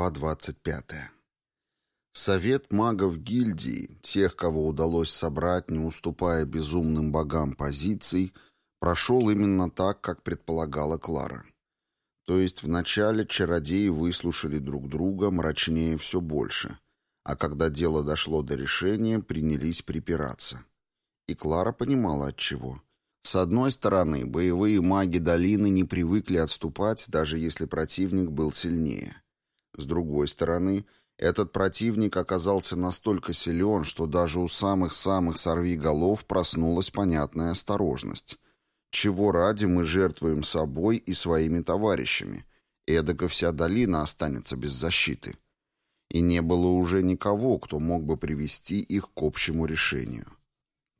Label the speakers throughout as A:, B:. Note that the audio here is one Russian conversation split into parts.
A: Глава 25. Совет магов гильдии, тех, кого удалось собрать, не уступая безумным богам позиций, прошел именно так, как предполагала Клара. То есть вначале чародеи выслушали друг друга, мрачнее все больше, а когда дело дошло до решения, принялись припираться. И Клара понимала от чего. С одной стороны, боевые маги долины не привыкли отступать, даже если противник был сильнее – с другой стороны, этот противник оказался настолько силен, что даже у самых-самых сорвиголов проснулась понятная осторожность. Чего ради мы жертвуем собой и своими товарищами? Эдак вся долина останется без защиты. И не было уже никого, кто мог бы привести их к общему решению.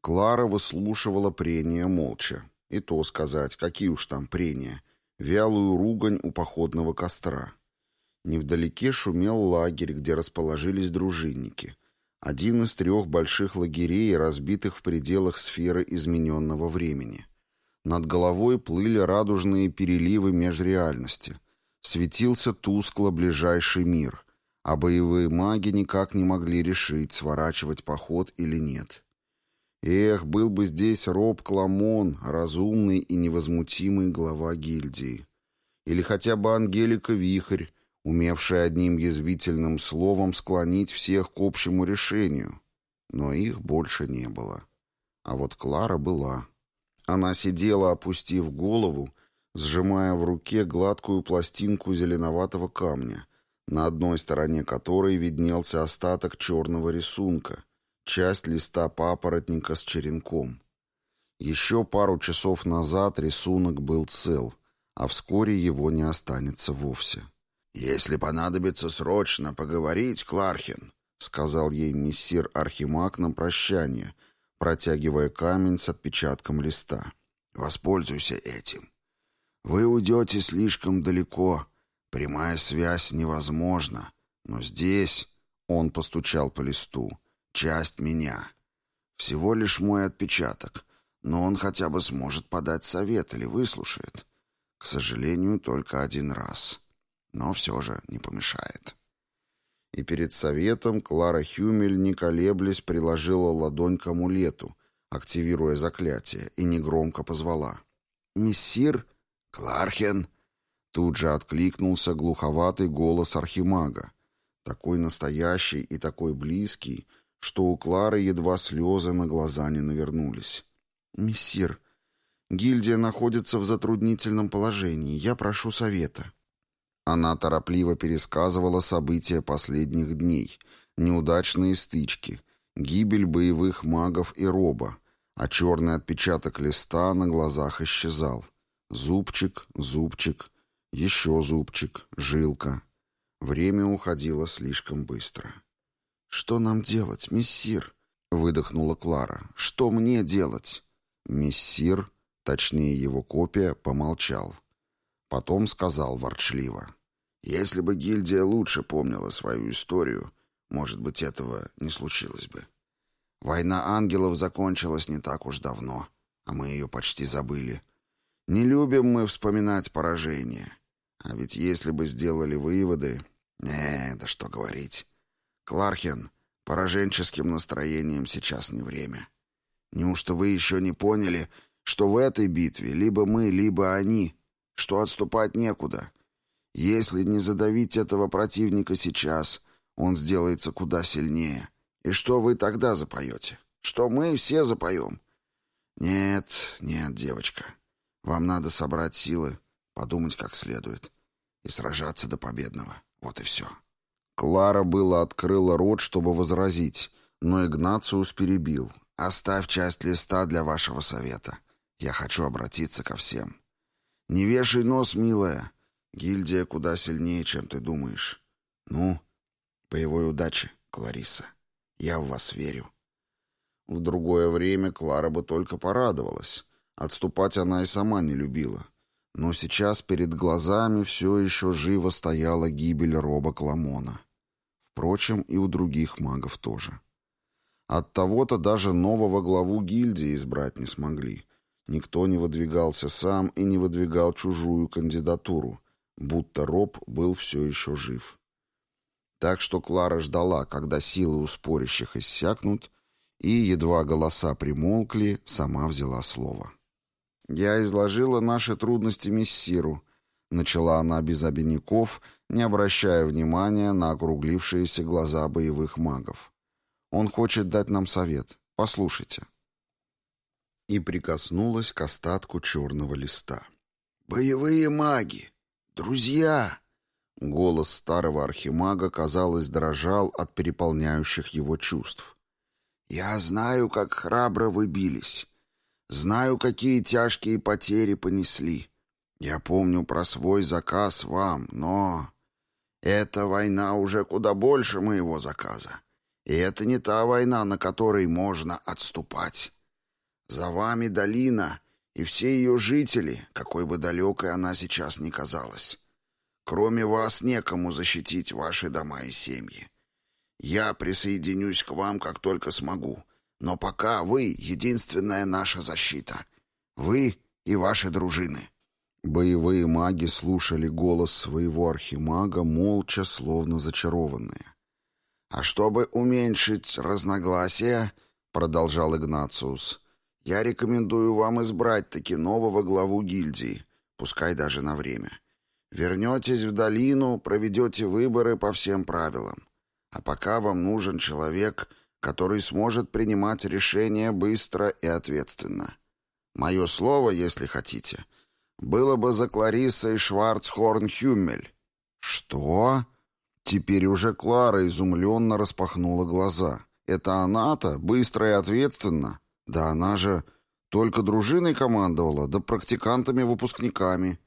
A: Клара выслушивала прения молча. И то сказать, какие уж там прения. Вялую ругань у походного костра. Невдалеке шумел лагерь, где расположились дружинники. Один из трех больших лагерей, разбитых в пределах сферы измененного времени. Над головой плыли радужные переливы межреальности. Светился тускло ближайший мир, а боевые маги никак не могли решить, сворачивать поход или нет. Эх, был бы здесь Роб Кламон, разумный и невозмутимый глава гильдии. Или хотя бы Ангелика Вихрь, умевшие одним язвительным словом склонить всех к общему решению. Но их больше не было. А вот Клара была. Она сидела, опустив голову, сжимая в руке гладкую пластинку зеленоватого камня, на одной стороне которой виднелся остаток черного рисунка, часть листа папоротника с черенком. Еще пару часов назад рисунок был цел, а вскоре его не останется вовсе. «Если понадобится срочно поговорить, Клархин», — сказал ей мессир Архимаг на прощание, протягивая камень с отпечатком листа. «Воспользуйся этим. Вы уйдете слишком далеко. Прямая связь невозможна. Но здесь...» — он постучал по листу. «Часть меня. Всего лишь мой отпечаток, но он хотя бы сможет подать совет или выслушает. К сожалению, только один раз» но все же не помешает. И перед советом Клара Хюмель, не колеблясь, приложила ладонь к амулету, активируя заклятие, и негромко позвала. «Мессир Клархен!» Тут же откликнулся глуховатый голос архимага, такой настоящий и такой близкий, что у Клары едва слезы на глаза не навернулись. «Мессир, гильдия находится в затруднительном положении. Я прошу совета». Она торопливо пересказывала события последних дней, неудачные стычки, гибель боевых магов и роба, а черный отпечаток листа на глазах исчезал. Зубчик, зубчик, еще зубчик, жилка. Время уходило слишком быстро. «Что нам делать, мессир?» — выдохнула Клара. «Что мне делать?» Мессир, точнее его копия, помолчал. Потом сказал ворчливо. Если бы гильдия лучше помнила свою историю, может быть, этого не случилось бы. Война ангелов закончилась не так уж давно, а мы ее почти забыли. Не любим мы вспоминать поражение. А ведь если бы сделали выводы... Не, да что говорить. Клархен, пораженческим настроением сейчас не время. Неужто вы еще не поняли, что в этой битве либо мы, либо они, что отступать некуда, если не задавить этого противника сейчас, он сделается куда сильнее. И что вы тогда запоете? Что мы все запоем? Нет, нет, девочка. Вам надо собрать силы, подумать как следует и сражаться до победного. Вот и все. Клара было открыла рот, чтобы возразить, но Игнациус перебил. «Оставь часть листа для вашего совета. Я хочу обратиться ко всем». «Не вешай нос, милая. Гильдия куда сильнее, чем ты думаешь. Ну, боевой удачи, Клариса. Я в вас верю. В другое время Клара бы только порадовалась. Отступать она и сама не любила. Но сейчас перед глазами все еще живо стояла гибель Роба Кламона. Впрочем, и у других магов тоже. От того-то даже нового главу гильдии избрать не смогли. Никто не выдвигался сам и не выдвигал чужую кандидатуру — будто Роб был все еще жив. Так что Клара ждала, когда силы у спорящих иссякнут, и, едва голоса примолкли, сама взяла слово. «Я изложила наши трудности мессиру», — начала она без обиняков, не обращая внимания на округлившиеся глаза боевых магов. «Он хочет дать нам совет. Послушайте». И прикоснулась к остатку черного листа. «Боевые маги! Друзья!» Голос старого архимага, казалось, дрожал от переполняющих его чувств. «Я знаю, как храбро вы бились. Знаю, какие тяжкие потери понесли. Я помню про свой заказ вам, но... Эта война уже куда больше моего заказа. И это не та война, на которой можно отступать. За вами долина и все ее жители, какой бы далекой она сейчас ни казалась. Кроме вас некому защитить ваши дома и семьи. Я присоединюсь к вам, как только смогу. Но пока вы — единственная наша защита. Вы и ваши дружины». Боевые маги слушали голос своего архимага, молча, словно зачарованные. «А чтобы уменьшить разногласия, — продолжал Игнациус, — я рекомендую вам избрать таки нового главу гильдии, пускай даже на время. Вернетесь в долину, проведете выборы по всем правилам. А пока вам нужен человек, который сможет принимать решения быстро и ответственно. Мое слово, если хотите, было бы за Клариссой Шварцхорн-Хюммель. Что? Теперь уже Клара изумленно распахнула глаза. Это она-то, быстро и ответственно? Да она же только дружиной командовала, да практикантами-выпускниками.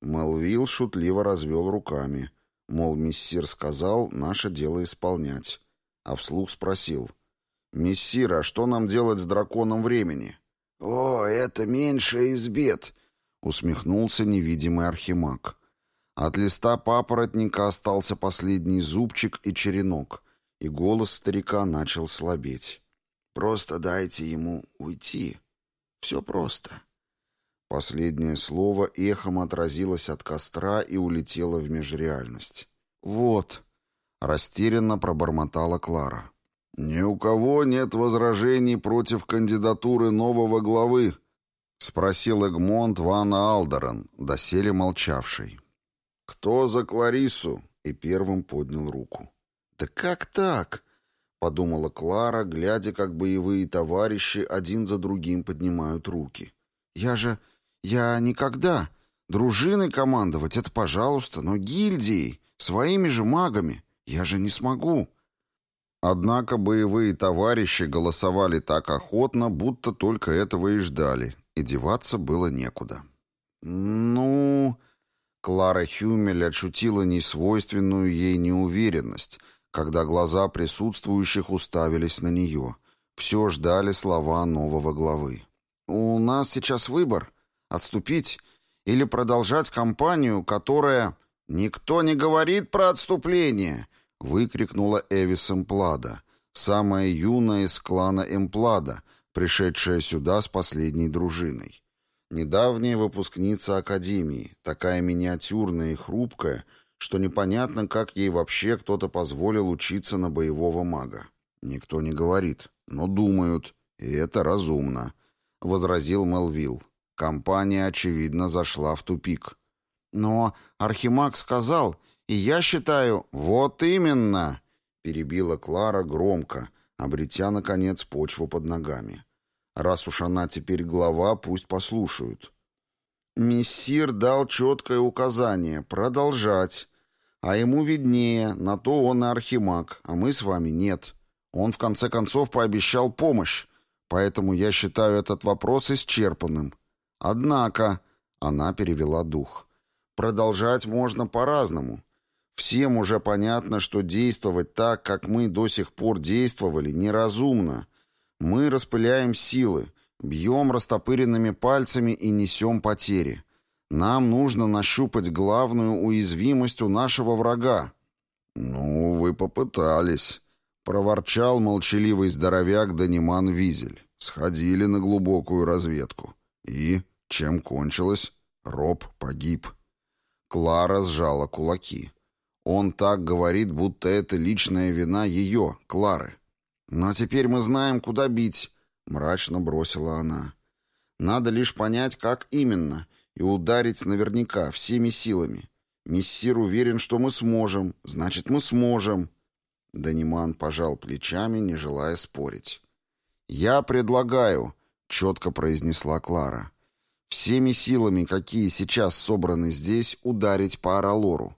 A: Мелвилл шутливо развел руками. Мол, мессир сказал, наше дело исполнять. А вслух спросил. «Мессир, а что нам делать с драконом времени?» «О, это меньше из бед», — усмехнулся невидимый архимаг. От листа папоротника остался последний зубчик и черенок, и голос старика начал слабеть. «Просто дайте ему уйти. Все просто». Последнее слово эхом отразилось от костра и улетело в межреальность. «Вот», — растерянно пробормотала Клара. «Ни у кого нет возражений против кандидатуры нового главы?» — спросил Эгмонт Ван Алдерен, доселе молчавший. «Кто за Клариссу?» — и первым поднял руку. «Да как так?» — подумала Клара, глядя, как боевые товарищи один за другим поднимают руки. «Я же я никогда. Дружиной командовать — это пожалуйста, но гильдией, своими же магами, я же не смогу. Однако боевые товарищи голосовали так охотно, будто только этого и ждали, и деваться было некуда. «Ну...» Клара Хюмель ощутила несвойственную ей неуверенность, когда глаза присутствующих уставились на нее. Все ждали слова нового главы. «У нас сейчас выбор», Отступить или продолжать кампанию, которая... «Никто не говорит про отступление!» — выкрикнула Эвис Эмплада, самая юная из клана Эмплада, пришедшая сюда с последней дружиной. Недавняя выпускница Академии, такая миниатюрная и хрупкая, что непонятно, как ей вообще кто-то позволил учиться на боевого мага. Никто не говорит, но думают, и это разумно, — возразил Мелвилл. Компания, очевидно, зашла в тупик. «Но Архимаг сказал, и я считаю...» «Вот именно!» — перебила Клара громко, обретя, наконец, почву под ногами. «Раз уж она теперь глава, пусть послушают». Мессир дал четкое указание — продолжать. А ему виднее, на то он и архимаг, а мы с вами нет. Он, в конце концов, пообещал помощь, поэтому я считаю этот вопрос исчерпанным. Однако, она перевела дух. Продолжать можно по-разному. Всем уже понятно, что действовать так, как мы до сих пор действовали, неразумно. Мы распыляем силы, бьем растопыренными пальцами и несем потери. Нам нужно нащупать главную уязвимость у нашего врага. «Ну, вы попытались», — проворчал молчаливый здоровяк Даниман Визель. «Сходили на глубокую разведку. И чем кончилось? Роб погиб. Клара сжала кулаки. Он так говорит, будто это личная вина ее, Клары. Но теперь мы знаем, куда бить, мрачно бросила она. Надо лишь понять, как именно, и ударить наверняка, всеми силами. Мессир уверен, что мы сможем, значит, мы сможем. Даниман пожал плечами, не желая спорить. «Я предлагаю», — четко произнесла Клара, «всеми силами, какие сейчас собраны здесь, ударить по Аралору.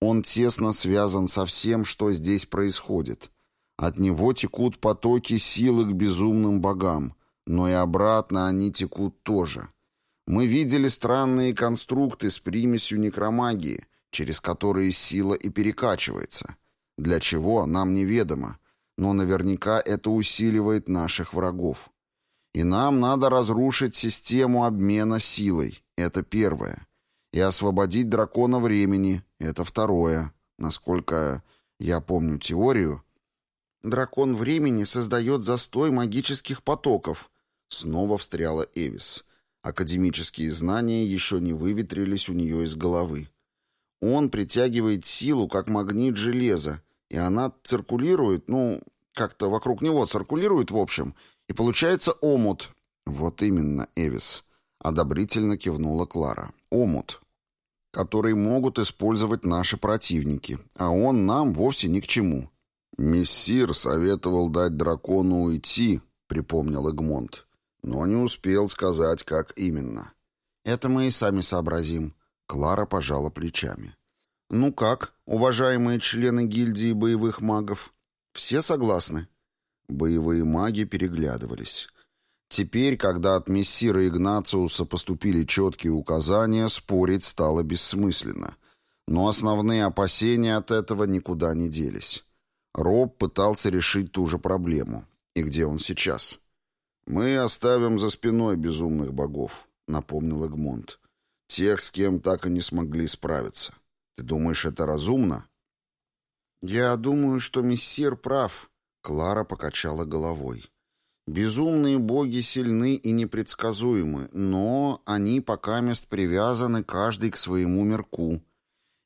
A: Он тесно связан со всем, что здесь происходит. От него текут потоки силы к безумным богам, но и обратно они текут тоже. Мы видели странные конструкты с примесью некромагии, через которые сила и перекачивается. Для чего, нам неведомо, но наверняка это усиливает наших врагов. И нам надо разрушить систему обмена силой, это первое. И освободить дракона времени, это второе. Насколько я помню теорию, дракон времени создает застой магических потоков. Снова встряла Эвис. Академические знания еще не выветрились у нее из головы. Он притягивает силу, как магнит железа, и она циркулирует, ну, как-то вокруг него циркулирует, в общем, и получается омут. Вот именно, Эвис. Одобрительно кивнула Клара. Омут. Который могут использовать наши противники, а он нам вовсе ни к чему. Мессир советовал дать дракону уйти, припомнил Эгмонт, но не успел сказать, как именно. Это мы и сами сообразим. Клара пожала плечами. «Ну как, уважаемые члены гильдии боевых магов? Все согласны?» Боевые маги переглядывались. Теперь, когда от мессира Игнациуса поступили четкие указания, спорить стало бессмысленно. Но основные опасения от этого никуда не делись. Роб пытался решить ту же проблему. И где он сейчас? «Мы оставим за спиной безумных богов», — напомнил Эгмонт. Тех, с кем так и не смогли справиться. Ты думаешь, это разумно? Я думаю, что мессир прав. Клара покачала головой. Безумные боги сильны и непредсказуемы, но они пока мест привязаны каждый к своему мирку.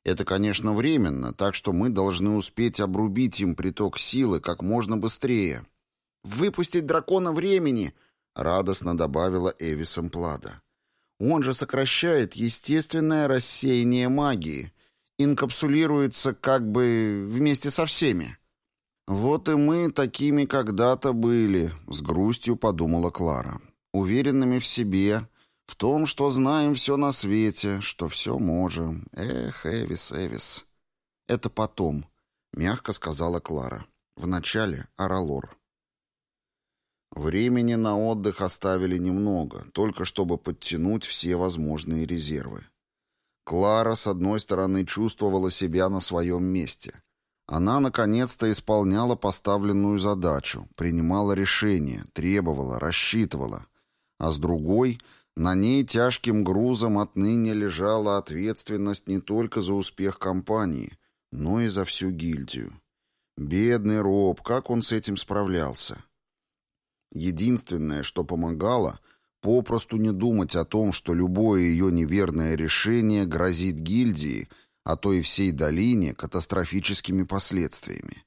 A: Это, конечно, временно, так что мы должны успеть обрубить им приток силы как можно быстрее. «Выпустить дракона времени!» — радостно добавила Эвисом Плада. Он же сокращает естественное рассеяние магии, инкапсулируется как бы вместе со всеми. «Вот и мы такими когда-то были», — с грустью подумала Клара. «Уверенными в себе, в том, что знаем все на свете, что все можем. Эх, Эвис, Эвис». «Это потом», — мягко сказала Клара. «Вначале Аралор». Времени на отдых оставили немного, только чтобы подтянуть все возможные резервы. Клара, с одной стороны, чувствовала себя на своем месте. Она, наконец-то, исполняла поставленную задачу, принимала решения, требовала, рассчитывала. А с другой, на ней тяжким грузом отныне лежала ответственность не только за успех компании, но и за всю гильдию. Бедный Роб, как он с этим справлялся? Единственное, что помогало, попросту не думать о том, что любое ее неверное решение грозит гильдии, а то и всей долине, катастрофическими последствиями.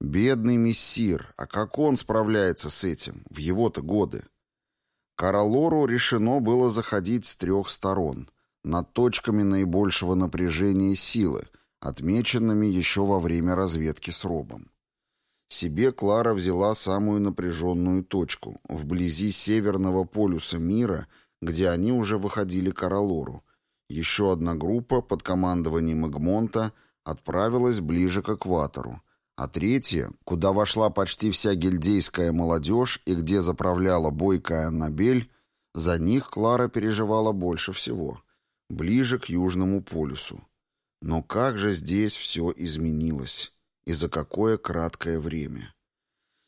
A: Бедный мессир, а как он справляется с этим, в его-то годы? Каралору решено было заходить с трех сторон, над точками наибольшего напряжения силы, отмеченными еще во время разведки с Робом. Себе Клара взяла самую напряженную точку, вблизи северного полюса мира, где они уже выходили к Аралору. Еще одна группа под командованием Эгмонта отправилась ближе к экватору, а третья, куда вошла почти вся гильдейская молодежь и где заправляла бойкая Аннабель, за них Клара переживала больше всего, ближе к Южному полюсу. Но как же здесь все изменилось? И за какое краткое время.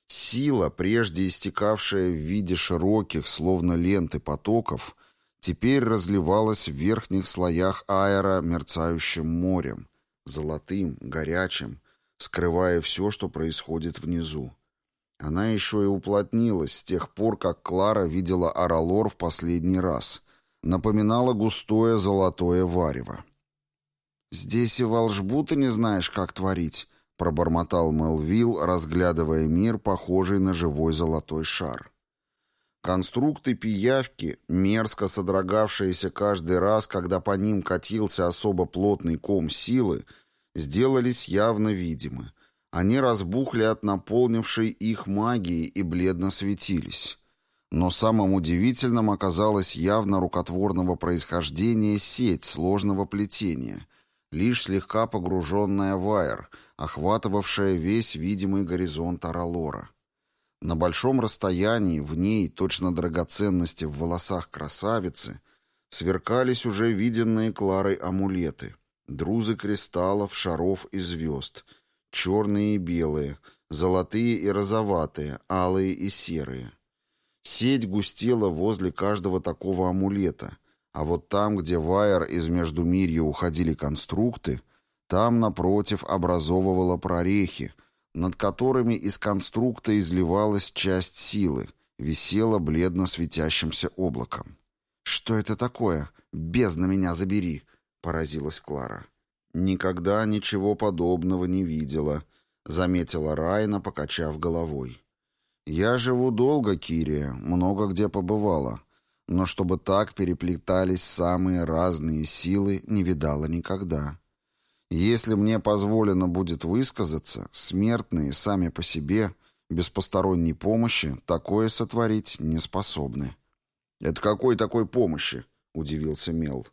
A: Сила, прежде истекавшая в виде широких, словно ленты потоков, теперь разливалась в верхних слоях аэра мерцающим морем, золотым, горячим, скрывая все, что происходит внизу. Она еще и уплотнилась с тех пор, как Клара видела Аралор в последний раз. Напоминала густое золотое варево. «Здесь и волшбу ты не знаешь, как творить», — пробормотал Мелвилл, разглядывая мир, похожий на живой золотой шар. Конструкты пиявки, мерзко содрогавшиеся каждый раз, когда по ним катился особо плотный ком силы, сделались явно видимы. Они разбухли от наполнившей их магии и бледно светились. Но самым удивительным оказалась явно рукотворного происхождения сеть сложного плетения, лишь слегка погруженная в аэр, охватывавшая весь видимый горизонт Аралора. На большом расстоянии в ней, точно драгоценности в волосах красавицы, сверкались уже виденные Кларой амулеты, друзы кристаллов, шаров и звезд, черные и белые, золотые и розоватые, алые и серые. Сеть густела возле каждого такого амулета, а вот там, где вайер из Междумирья уходили конструкты, там, напротив, образовывала прорехи, над которыми из конструкта изливалась часть силы, висела бледно светящимся облаком. «Что это такое? Бездна меня забери!» — поразилась Клара. «Никогда ничего подобного не видела», — заметила Райна, покачав головой. «Я живу долго, Кирия, много где побывала, но чтобы так переплетались самые разные силы, не видала никогда. Если мне позволено будет высказаться, смертные сами по себе, без посторонней помощи, такое сотворить не способны». «Это какой такой помощи?» — удивился Мел.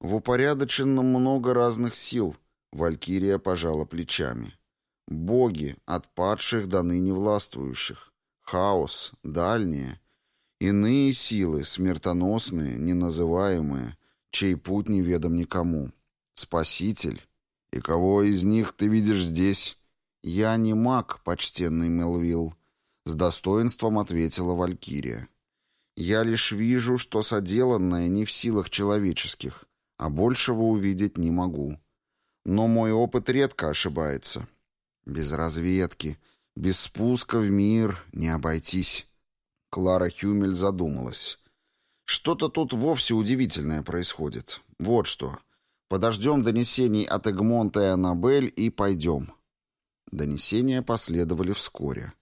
A: «В упорядоченном много разных сил», — Валькирия пожала плечами. Боги, от падших до ныне властвующих. Хаос, дальние. Иные силы, смертоносные, неназываемые, чей путь неведом никому. Спаситель. И кого из них ты видишь здесь? Я не маг, почтенный Мелвилл. С достоинством ответила Валькирия. Я лишь вижу, что соделанное не в силах человеческих, а большего увидеть не могу. Но мой опыт редко ошибается. Без разведки, без спуска в мир не обойтись. Клара Хюмель задумалась. Что-то тут вовсе удивительное происходит. Вот что. Подождем донесений от Эгмонта и Аннабель и пойдем. Донесения последовали вскоре.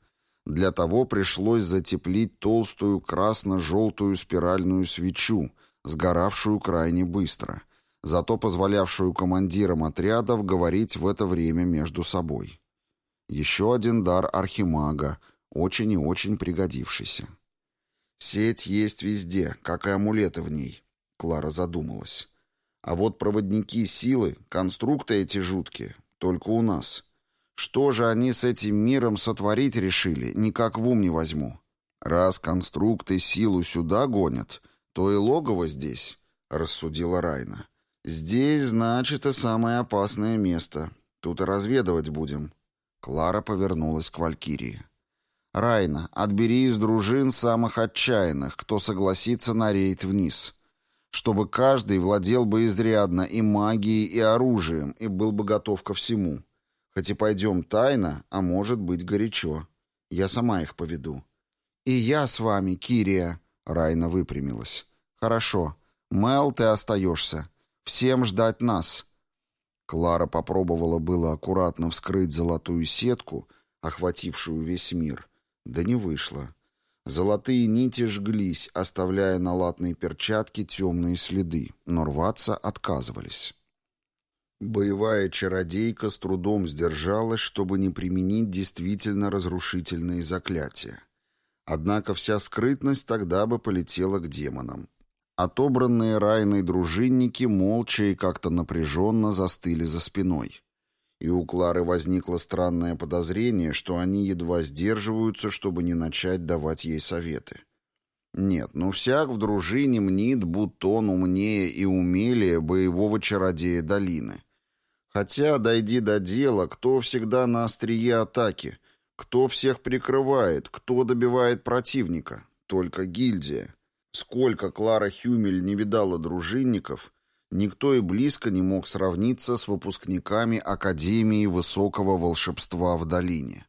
A: Для того пришлось затеплить толстую красно-желтую спиральную свечу, сгоравшую крайне быстро, зато позволявшую командирам отрядов говорить в это время между собой. Еще один дар архимага, очень и очень пригодившийся. Сеть есть везде, как и амулеты в ней. Клара задумалась. А вот проводники силы, конструкты эти жуткие, только у нас. Что же они с этим миром сотворить решили, никак в ум не возьму. Раз конструкты силу сюда гонят, то и логово здесь, рассудила Райна. Здесь, значит, и самое опасное место. Тут и разведывать будем. Клара повернулась к Валькирии. «Райна, отбери из дружин самых отчаянных, кто согласится на рейд вниз. Чтобы каждый владел бы изрядно и магией, и оружием, и был бы готов ко всему. Хоть и пойдем тайно, а может быть горячо. Я сама их поведу». «И я с вами, Кирия», — Райна выпрямилась. «Хорошо. Мел, ты остаешься. Всем ждать нас. Клара попробовала было аккуратно вскрыть золотую сетку, охватившую весь мир, да не вышло. Золотые нити жглись, оставляя на латной перчатке темные следы, но рваться отказывались. Боевая чародейка с трудом сдержалась, чтобы не применить действительно разрушительные заклятия. Однако вся скрытность тогда бы полетела к демонам. Отобранные Райной дружинники молча и как-то напряженно застыли за спиной. И у Клары возникло странное подозрение, что они едва сдерживаются, чтобы не начать давать ей советы. Нет, ну всяк в дружине мнит, будто он умнее и умелее боевого чародея долины. Хотя, дойди до дела, кто всегда на острие атаки, кто всех прикрывает, кто добивает противника? Только гильдия. Сколько Клара Хюмель не видала дружинников, никто и близко не мог сравниться с выпускниками Академии Высокого Волшебства в долине.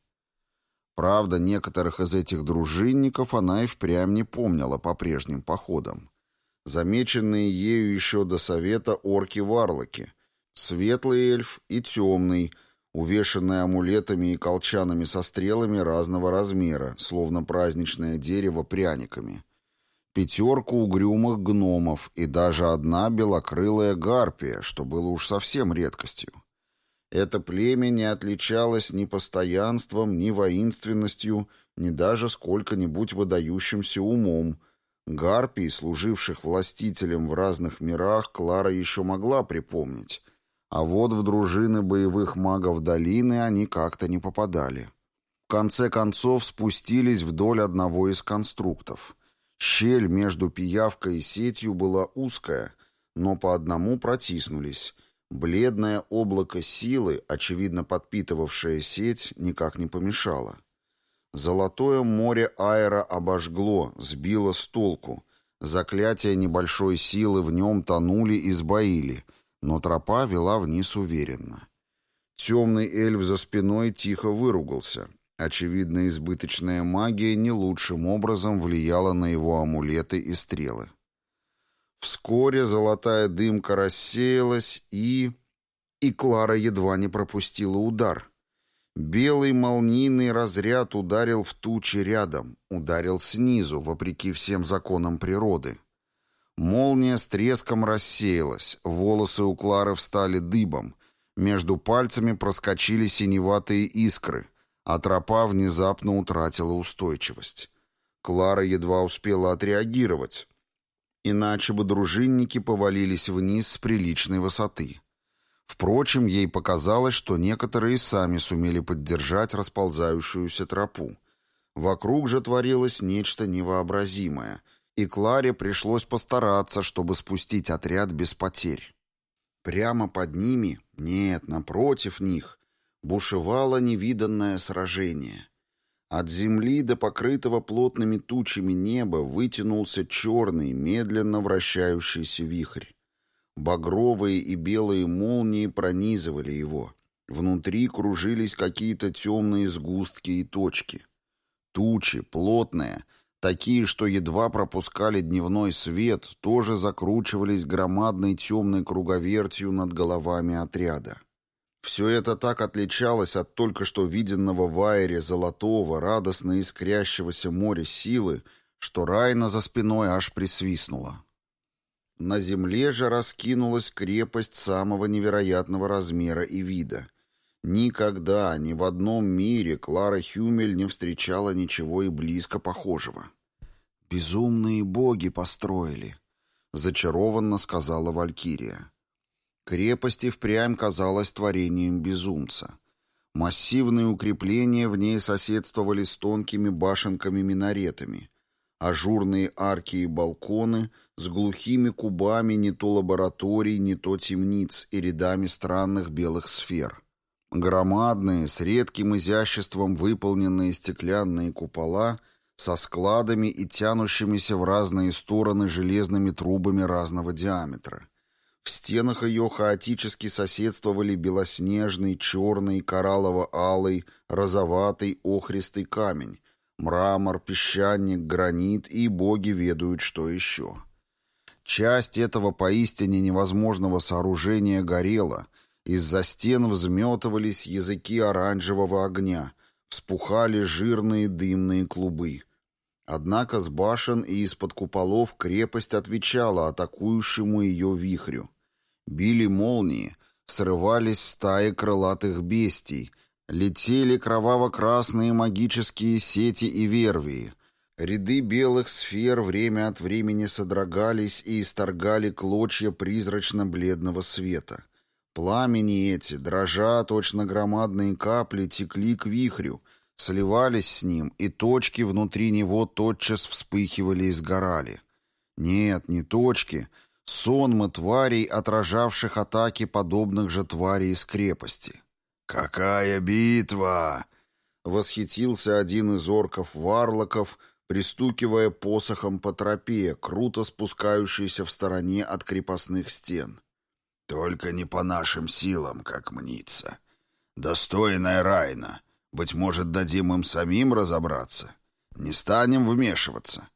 A: Правда, некоторых из этих дружинников она и впрямь не помнила по прежним походам. Замеченные ею еще до совета орки-варлоки, Светлый эльф и темный, увешанные амулетами и колчанами со стрелами разного размера, словно праздничное дерево пряниками. Пятерку угрюмых гномов и даже одна белокрылая гарпия, что было уж совсем редкостью. Это племя не отличалось ни постоянством, ни воинственностью, ни даже сколько-нибудь выдающимся умом. Гарпий, служивших властителем в разных мирах, Клара еще могла припомнить. А вот в дружины боевых магов долины они как-то не попадали. В конце концов спустились вдоль одного из конструктов. Щель между пиявкой и сетью была узкая, но по одному протиснулись. Бледное облако силы, очевидно подпитывавшее сеть, никак не помешало. Золотое море аэра обожгло, сбило с толку. Заклятия небольшой силы в нем тонули и сбоили, но тропа вела вниз уверенно. Темный эльф за спиной тихо выругался. Очевидно, избыточная магия не лучшим образом влияла на его амулеты и стрелы. Вскоре золотая дымка рассеялась, и... И Клара едва не пропустила удар. Белый молнийный разряд ударил в тучи рядом, ударил снизу, вопреки всем законам природы. Молния с треском рассеялась, волосы у Клары встали дыбом, между пальцами проскочили синеватые искры, а тропа внезапно утратила устойчивость. Клара едва успела отреагировать, иначе бы дружинники повалились вниз с приличной высоты. Впрочем, ей показалось, что некоторые сами сумели поддержать расползающуюся тропу. Вокруг же творилось нечто невообразимое, и Кларе пришлось постараться, чтобы спустить отряд без потерь. Прямо под ними, нет, напротив них, бушевало невиданное сражение. От земли до покрытого плотными тучами неба вытянулся черный, медленно вращающийся вихрь. Багровые и белые молнии пронизывали его. Внутри кружились какие-то темные сгустки и точки. Тучи, плотные, такие, что едва пропускали дневной свет, тоже закручивались громадной темной круговертью над головами отряда. Все это так отличалось от только что виденного в аэре золотого, радостно искрящегося моря силы, что Райна за спиной аж присвистнула. На земле же раскинулась крепость самого невероятного размера и вида. Никогда ни в одном мире Клара Хюмель не встречала ничего и близко похожего. «Безумные боги построили», — зачарованно сказала Валькирия. Крепость и впрямь казалась творением безумца. Массивные укрепления в ней соседствовали с тонкими башенками-минаретами, ажурные арки и балконы с глухими кубами не то лабораторий, не то темниц и рядами странных белых сфер. Громадные, с редким изяществом выполненные стеклянные купола со складами и тянущимися в разные стороны железными трубами разного диаметра. В стенах ее хаотически соседствовали белоснежный, черный, кораллово-алый, розоватый, охристый камень, Мрамор, песчаник, гранит и боги ведают, что еще. Часть этого поистине невозможного сооружения горела, из-за стен взметывались языки оранжевого огня, вспухали жирные дымные клубы. Однако с башен и из-под куполов крепость отвечала атакующему ее вихрю. Били молнии, срывались стаи крылатых бестий — Летели кроваво-красные магические сети и вервии. Ряды белых сфер время от времени содрогались и исторгали клочья призрачно-бледного света. Пламени эти, дрожа, точно громадные капли, текли к вихрю, сливались с ним, и точки внутри него тотчас вспыхивали и сгорали. Нет, не точки, сонмы тварей, отражавших атаки подобных же тварей из крепости. «Какая битва!» — восхитился один из орков-варлоков, пристукивая посохом по тропе, круто спускающейся в стороне от крепостных стен. «Только не по нашим силам, как мнится. Достойная Райна. Быть может, дадим им самим разобраться? Не станем вмешиваться».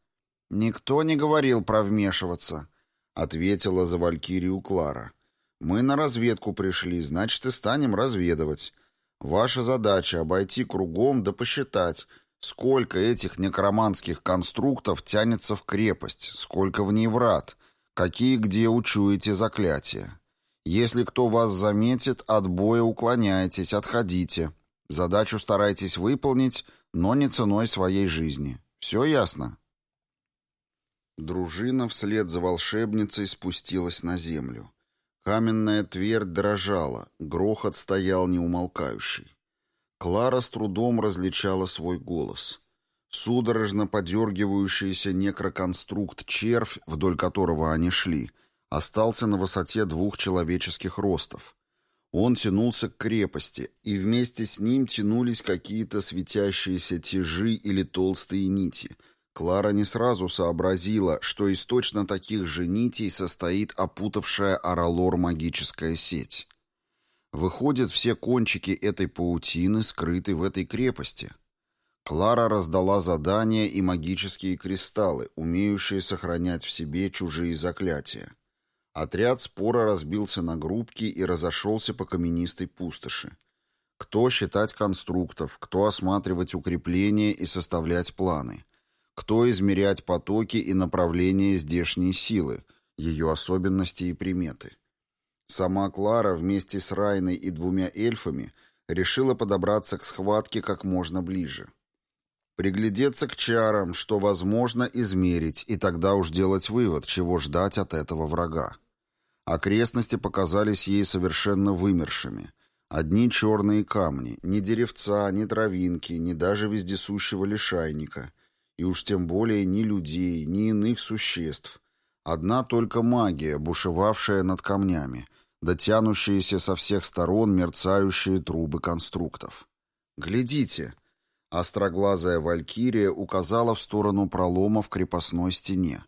B: «Никто не говорил про вмешиваться», — ответила за Валькирию Клара.
A: Мы на разведку пришли, значит, и станем разведывать. Ваша задача — обойти кругом да посчитать, сколько этих некроманских конструктов тянется в крепость, сколько в ней врат, какие где учуете заклятия. Если кто вас заметит, от боя уклоняйтесь, отходите. Задачу старайтесь выполнить, но не ценой своей жизни. Все ясно?» Дружина вслед за волшебницей спустилась на землю. Каменная твердь дрожала, грохот стоял неумолкающий. Клара с трудом различала свой голос. Судорожно подергивающийся некроконструкт червь, вдоль которого они шли, остался на высоте двух человеческих ростов. Он тянулся к крепости, и вместе с ним тянулись какие-то светящиеся тяжи или толстые нити — Клара не сразу сообразила, что из точно таких же нитей состоит опутавшая Аралор магическая сеть. Выходят, все кончики этой паутины скрыты в этой крепости. Клара раздала задания и магические кристаллы, умеющие сохранять в себе чужие заклятия. Отряд спора разбился на группки и разошелся по каменистой пустоши. Кто считать конструктов, кто осматривать укрепления и составлять планы – кто измерять потоки и направления здешней силы, ее особенности и приметы. Сама Клара вместе с Райной и двумя эльфами решила подобраться к схватке как можно ближе. Приглядеться к чарам, что возможно измерить, и тогда уж делать вывод, чего ждать от этого врага. Окрестности показались ей совершенно вымершими. Одни черные камни, ни деревца, ни травинки, ни даже вездесущего лишайника, и уж тем более ни людей, ни иных существ. Одна только магия, бушевавшая над камнями, дотянущиеся со всех сторон мерцающие трубы конструктов. «Глядите!» Остроглазая валькирия указала в сторону пролома в крепостной стене.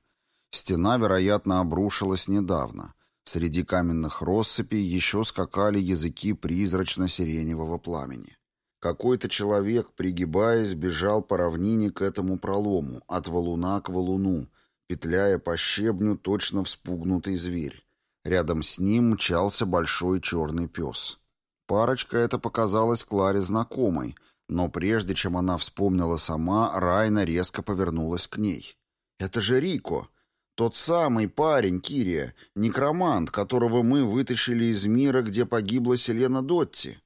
A: Стена, вероятно, обрушилась недавно. Среди каменных россыпей еще скакали языки призрачно-сиреневого пламени. Какой-то человек, пригибаясь, бежал по равнине к этому пролому, от валуна к валуну, петляя по щебню точно вспугнутый зверь. Рядом с ним мчался большой черный пес. Парочка эта показалась Кларе знакомой, но прежде чем она вспомнила сама, Райна резко повернулась к ней. «Это же Рико!» Тот самый парень, Кирия, некромант, которого мы вытащили из мира, где погибла Селена Дотти.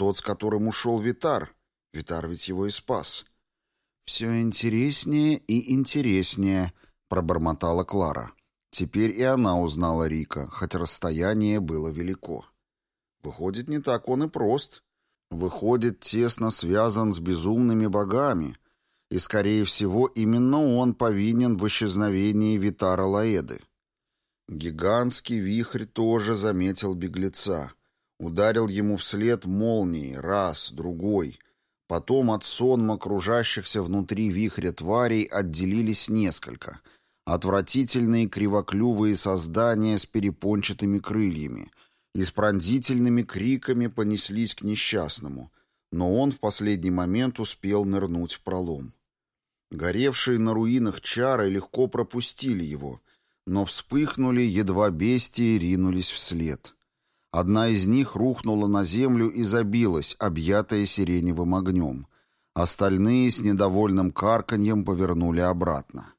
A: Тот, с которым ушел Витар. Витар ведь его и спас. «Все интереснее и интереснее», — пробормотала Клара. Теперь и она узнала Рика, хоть расстояние было велико. Выходит, не так он и прост. Выходит, тесно связан с безумными богами, и, скорее всего, именно он повинен в исчезновении Витара Лаэды. Гигантский вихрь тоже заметил беглеца — Ударил ему вслед молнией, раз, другой. Потом от сонма кружащихся внутри вихря тварей отделились несколько. Отвратительные кривоклювые создания с перепончатыми крыльями и с пронзительными криками понеслись к несчастному, но он в последний момент успел нырнуть в пролом. Горевшие на руинах чары легко пропустили его, но вспыхнули, едва бестии ринулись вслед. Одна из них рухнула на землю и забилась, объятая сиреневым огнем. Остальные с недовольным карканьем повернули обратно.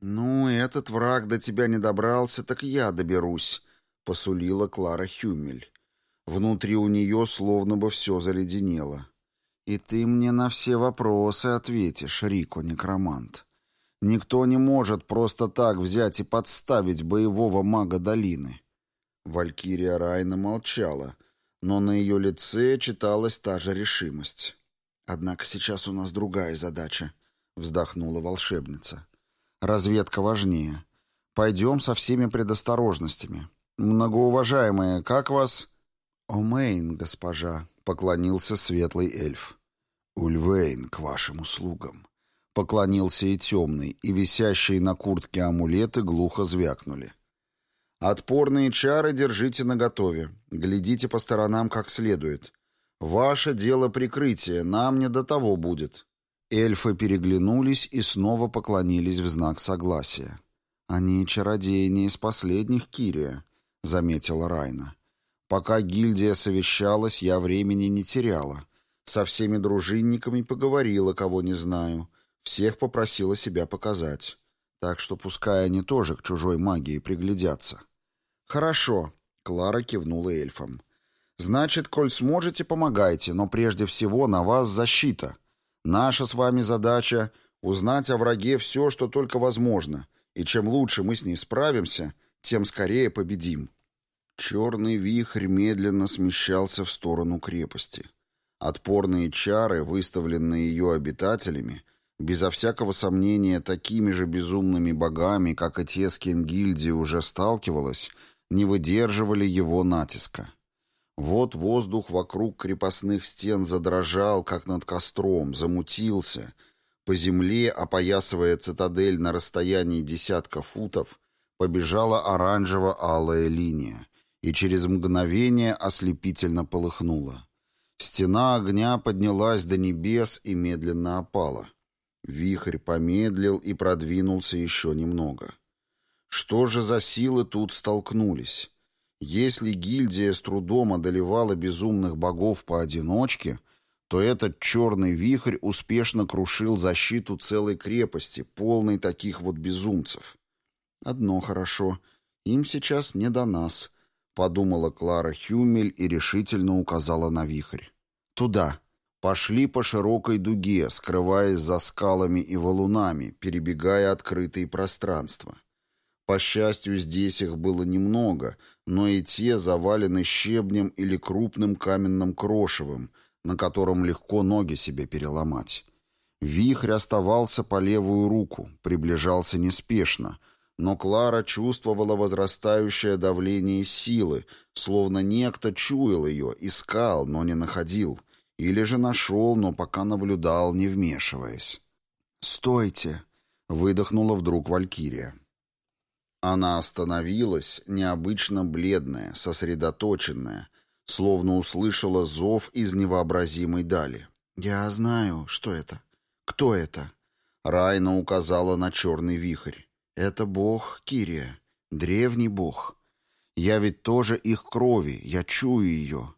A: «Ну, этот враг до тебя не добрался, так я доберусь», — посулила Клара Хюмель. Внутри у нее словно бы все заледенело. «И ты мне на все вопросы ответишь, Рико, некромант. Никто не может просто так взять и подставить боевого мага долины». Валькирия Райна молчала, но на ее лице читалась та же решимость. «Однако сейчас у нас другая задача», — вздохнула волшебница. «Разведка важнее. Пойдем со всеми предосторожностями. Многоуважаемые, как вас...» «Омейн, госпожа», — поклонился светлый эльф. «Ульвейн, к вашим услугам», — поклонился и темный, и висящие на куртке амулеты глухо звякнули. Отпорные чары держите наготове. Глядите по сторонам как следует. Ваше дело прикрытие, нам не до того будет». Эльфы переглянулись и снова поклонились в знак согласия. «Они чародеи не из последних, Кирия», — заметила Райна. Пока гильдия совещалась, я времени не теряла. Со всеми дружинниками поговорила, кого не знаю. Всех попросила себя показать. Так что пускай они тоже к чужой магии приглядятся. «Хорошо», — Клара кивнула эльфам. «Значит, коль сможете, помогайте, но прежде всего на вас защита. Наша с вами задача — узнать о враге все, что только возможно, и чем лучше мы с ней справимся, тем скорее победим». Черный вихрь медленно смещался в сторону крепости. Отпорные чары, выставленные ее обитателями, безо всякого сомнения такими же безумными богами, как и те, с кем гильдия уже сталкивалась, не выдерживали его натиска. Вот воздух вокруг крепостных стен задрожал, как над костром, замутился. По земле, опоясывая цитадель на расстоянии десятка футов, побежала оранжево-алая линия и через мгновение ослепительно полыхнула. Стена огня поднялась до небес и медленно опала. Вихрь помедлил и продвинулся еще немного. Что же за силы тут столкнулись? Если гильдия с трудом одолевала безумных богов поодиночке, то этот черный вихрь успешно крушил защиту целой крепости, полной таких вот безумцев. Одно хорошо, им сейчас не до нас, подумала Клара Хюмель и решительно указала на вихрь. Туда. Пошли по широкой дуге, скрываясь за скалами и валунами, перебегая открытые пространства. По счастью, здесь их было немного, но и те завалены щебнем или крупным каменным крошевым, на котором легко ноги себе переломать. Вихрь оставался по левую руку, приближался неспешно — но Клара чувствовала возрастающее давление силы, словно некто чуял ее, искал, но не находил. Или же нашел, но пока наблюдал, не вмешиваясь. «Стойте!» — выдохнула вдруг Валькирия. Она остановилась, необычно бледная, сосредоточенная, словно услышала зов из невообразимой дали. «Я знаю, что это. Кто это?» Райна указала на черный вихрь. Это бог Кирия, древний бог. Я ведь тоже их крови, я чую ее.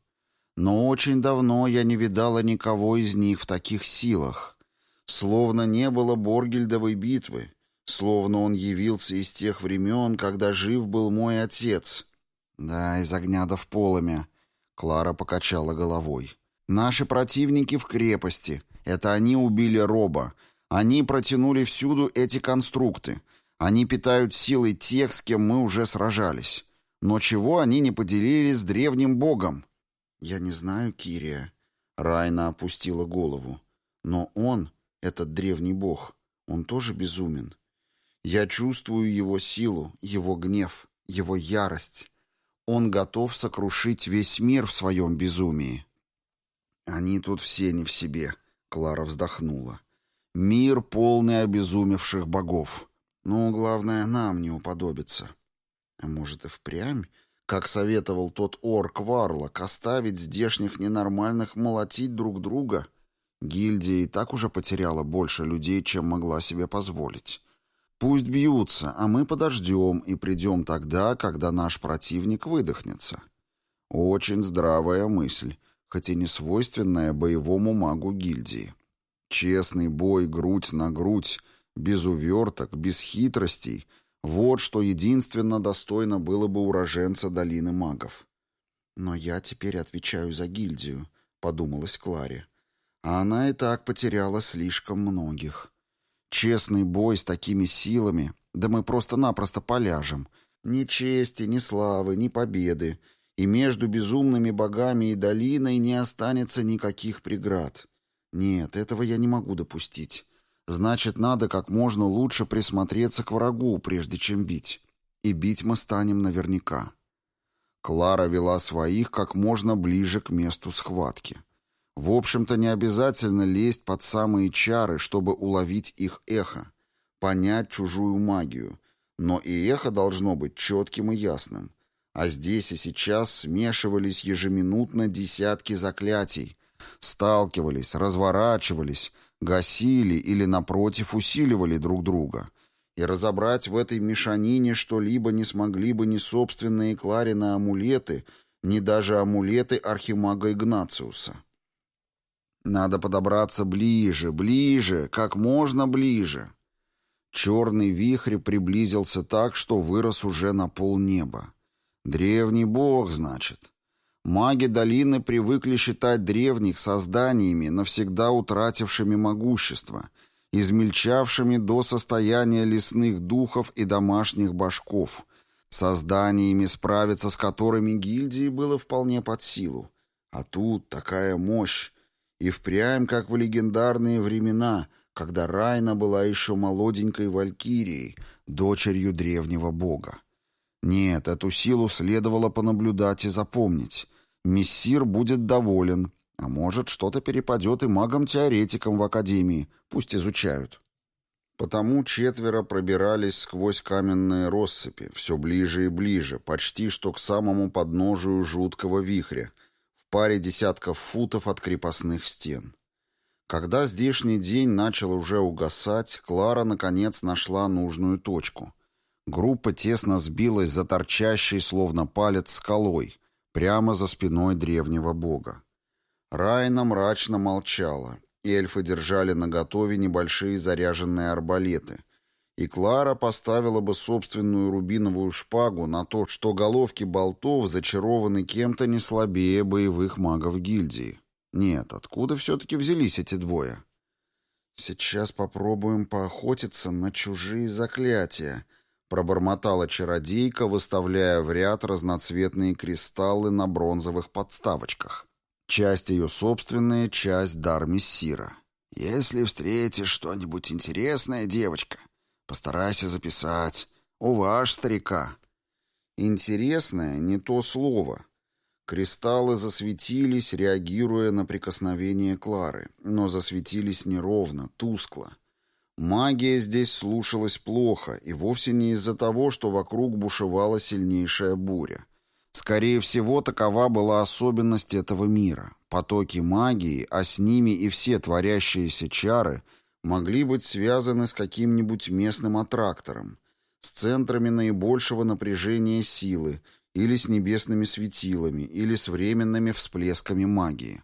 A: Но очень давно я не видала никого из них в таких силах. Словно не было Боргельдовой битвы, словно он явился из тех времен, когда жив был мой отец. Да, из огня да в полымя. Клара покачала головой. Наши противники в крепости. Это они убили Роба. Они протянули всюду эти конструкты. Они питают силой тех, с кем мы уже сражались. Но чего они не поделились с древним богом? Я не знаю, Кирия. Райна опустила голову. Но он, этот древний бог, он тоже безумен. Я чувствую его силу, его гнев, его ярость. Он готов сокрушить весь мир в своем безумии. Они тут все не в себе, Клара вздохнула. Мир полный обезумевших богов. Ну, главное, нам не уподобиться. А может и впрямь, как советовал тот орк Варлок, оставить здешних ненормальных молотить друг друга? Гильдия и так уже потеряла больше людей, чем могла себе позволить. Пусть бьются, а мы подождем и придем тогда, когда наш противник выдохнется. Очень здравая мысль, хоть и не свойственная боевому магу гильдии. Честный бой грудь на грудь — без уверток, без хитростей. Вот что единственно достойно было бы уроженца долины магов. «Но я теперь отвечаю за гильдию», — подумалась Кларе. А она и так потеряла слишком многих. Честный бой с такими силами, да мы просто-напросто поляжем. Ни чести, ни славы, ни победы. И между безумными богами и долиной не останется никаких преград. Нет, этого я не могу допустить. Значит, надо как можно лучше присмотреться к врагу, прежде чем бить. И бить мы станем наверняка. Клара вела своих как можно ближе к месту схватки. В общем-то, не обязательно лезть под самые чары, чтобы уловить их эхо, понять чужую магию. Но и эхо должно быть четким и ясным. А здесь и сейчас смешивались ежеминутно десятки заклятий, сталкивались, разворачивались, гасили или, напротив, усиливали друг друга. И разобрать в этой мешанине что-либо не смогли бы ни собственные Кларины амулеты, ни даже амулеты архимага Игнациуса. Надо подобраться ближе, ближе, как можно ближе. Черный вихрь приблизился так, что вырос уже на полнеба. Древний бог, значит. Маги долины привыкли считать древних созданиями, навсегда утратившими могущество, измельчавшими до состояния лесных духов и домашних башков, созданиями, справиться с которыми гильдии было вполне под силу. А тут такая мощь, и впрямь, как в легендарные времена, когда Райна была еще молоденькой валькирией, дочерью древнего бога. Нет, эту силу следовало понаблюдать и запомнить. Мессир будет доволен, а может, что-то перепадет и магам-теоретикам в академии, пусть изучают. Потому четверо пробирались сквозь каменные россыпи, все ближе и ближе, почти что к самому подножию жуткого вихря, в паре десятков футов от крепостных стен. Когда здешний день начал уже угасать, Клара, наконец, нашла нужную точку. Группа тесно сбилась за торчащей, словно палец, скалой, прямо за спиной древнего бога. Райна мрачно молчала, Эльфы держали наготове небольшие заряженные арбалеты. И Клара поставила бы собственную рубиновую шпагу на то, что головки болтов зачарованы кем-то не слабее боевых магов гильдии. Нет, откуда все-таки взялись эти двое? «Сейчас попробуем поохотиться на чужие заклятия», — пробормотала чародейка, выставляя в ряд разноцветные кристаллы на бронзовых подставочках. Часть ее собственная, часть дар мессира. «Если встретишь что-нибудь интересное, девочка, постарайся записать. У ваш старика». «Интересное» — не то слово. Кристаллы засветились, реагируя на прикосновение Клары, но засветились неровно, тускло. Магия здесь слушалась плохо, и вовсе не из-за того, что вокруг бушевала сильнейшая буря. Скорее всего, такова была особенность этого мира. Потоки магии, а с ними и все творящиеся чары, могли быть связаны с каким-нибудь местным аттрактором, с центрами наибольшего напряжения силы, или с небесными светилами, или с временными всплесками магии.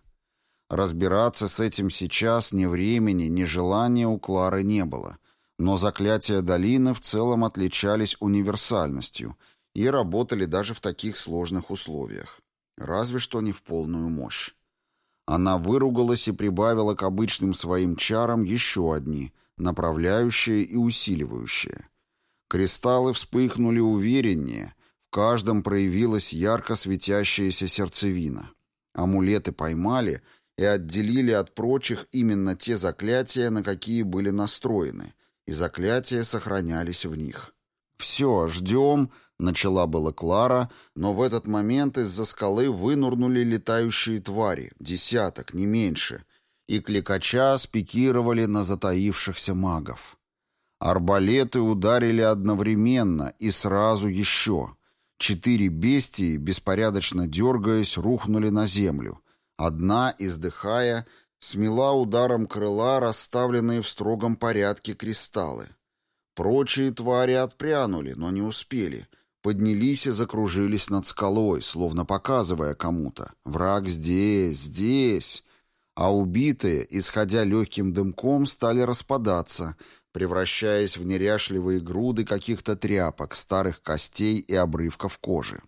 A: Разбираться с этим сейчас ни времени, ни желания у Клары не было, но заклятия долины в целом отличались универсальностью — и работали даже в таких сложных условиях. Разве что не в полную мощь. Она выругалась и прибавила к обычным своим чарам еще одни, направляющие и усиливающие. Кристаллы вспыхнули увереннее, в каждом проявилась ярко светящаяся сердцевина. Амулеты поймали и отделили от прочих именно те заклятия, на какие были настроены, и заклятия сохранялись в них. «Все, ждем», Начала была Клара, но в этот момент из-за скалы вынурнули летающие твари, десяток, не меньше, и кликача спикировали на затаившихся магов. Арбалеты ударили одновременно и сразу еще. Четыре бестии, беспорядочно дергаясь, рухнули на землю. Одна, издыхая, смела ударом крыла расставленные в строгом порядке кристаллы. Прочие твари отпрянули, но не успели — поднялись и закружились над скалой, словно показывая кому-то «Враг здесь, здесь!» А убитые, исходя легким дымком, стали распадаться, превращаясь в неряшливые груды каких-то тряпок, старых костей и обрывков кожи.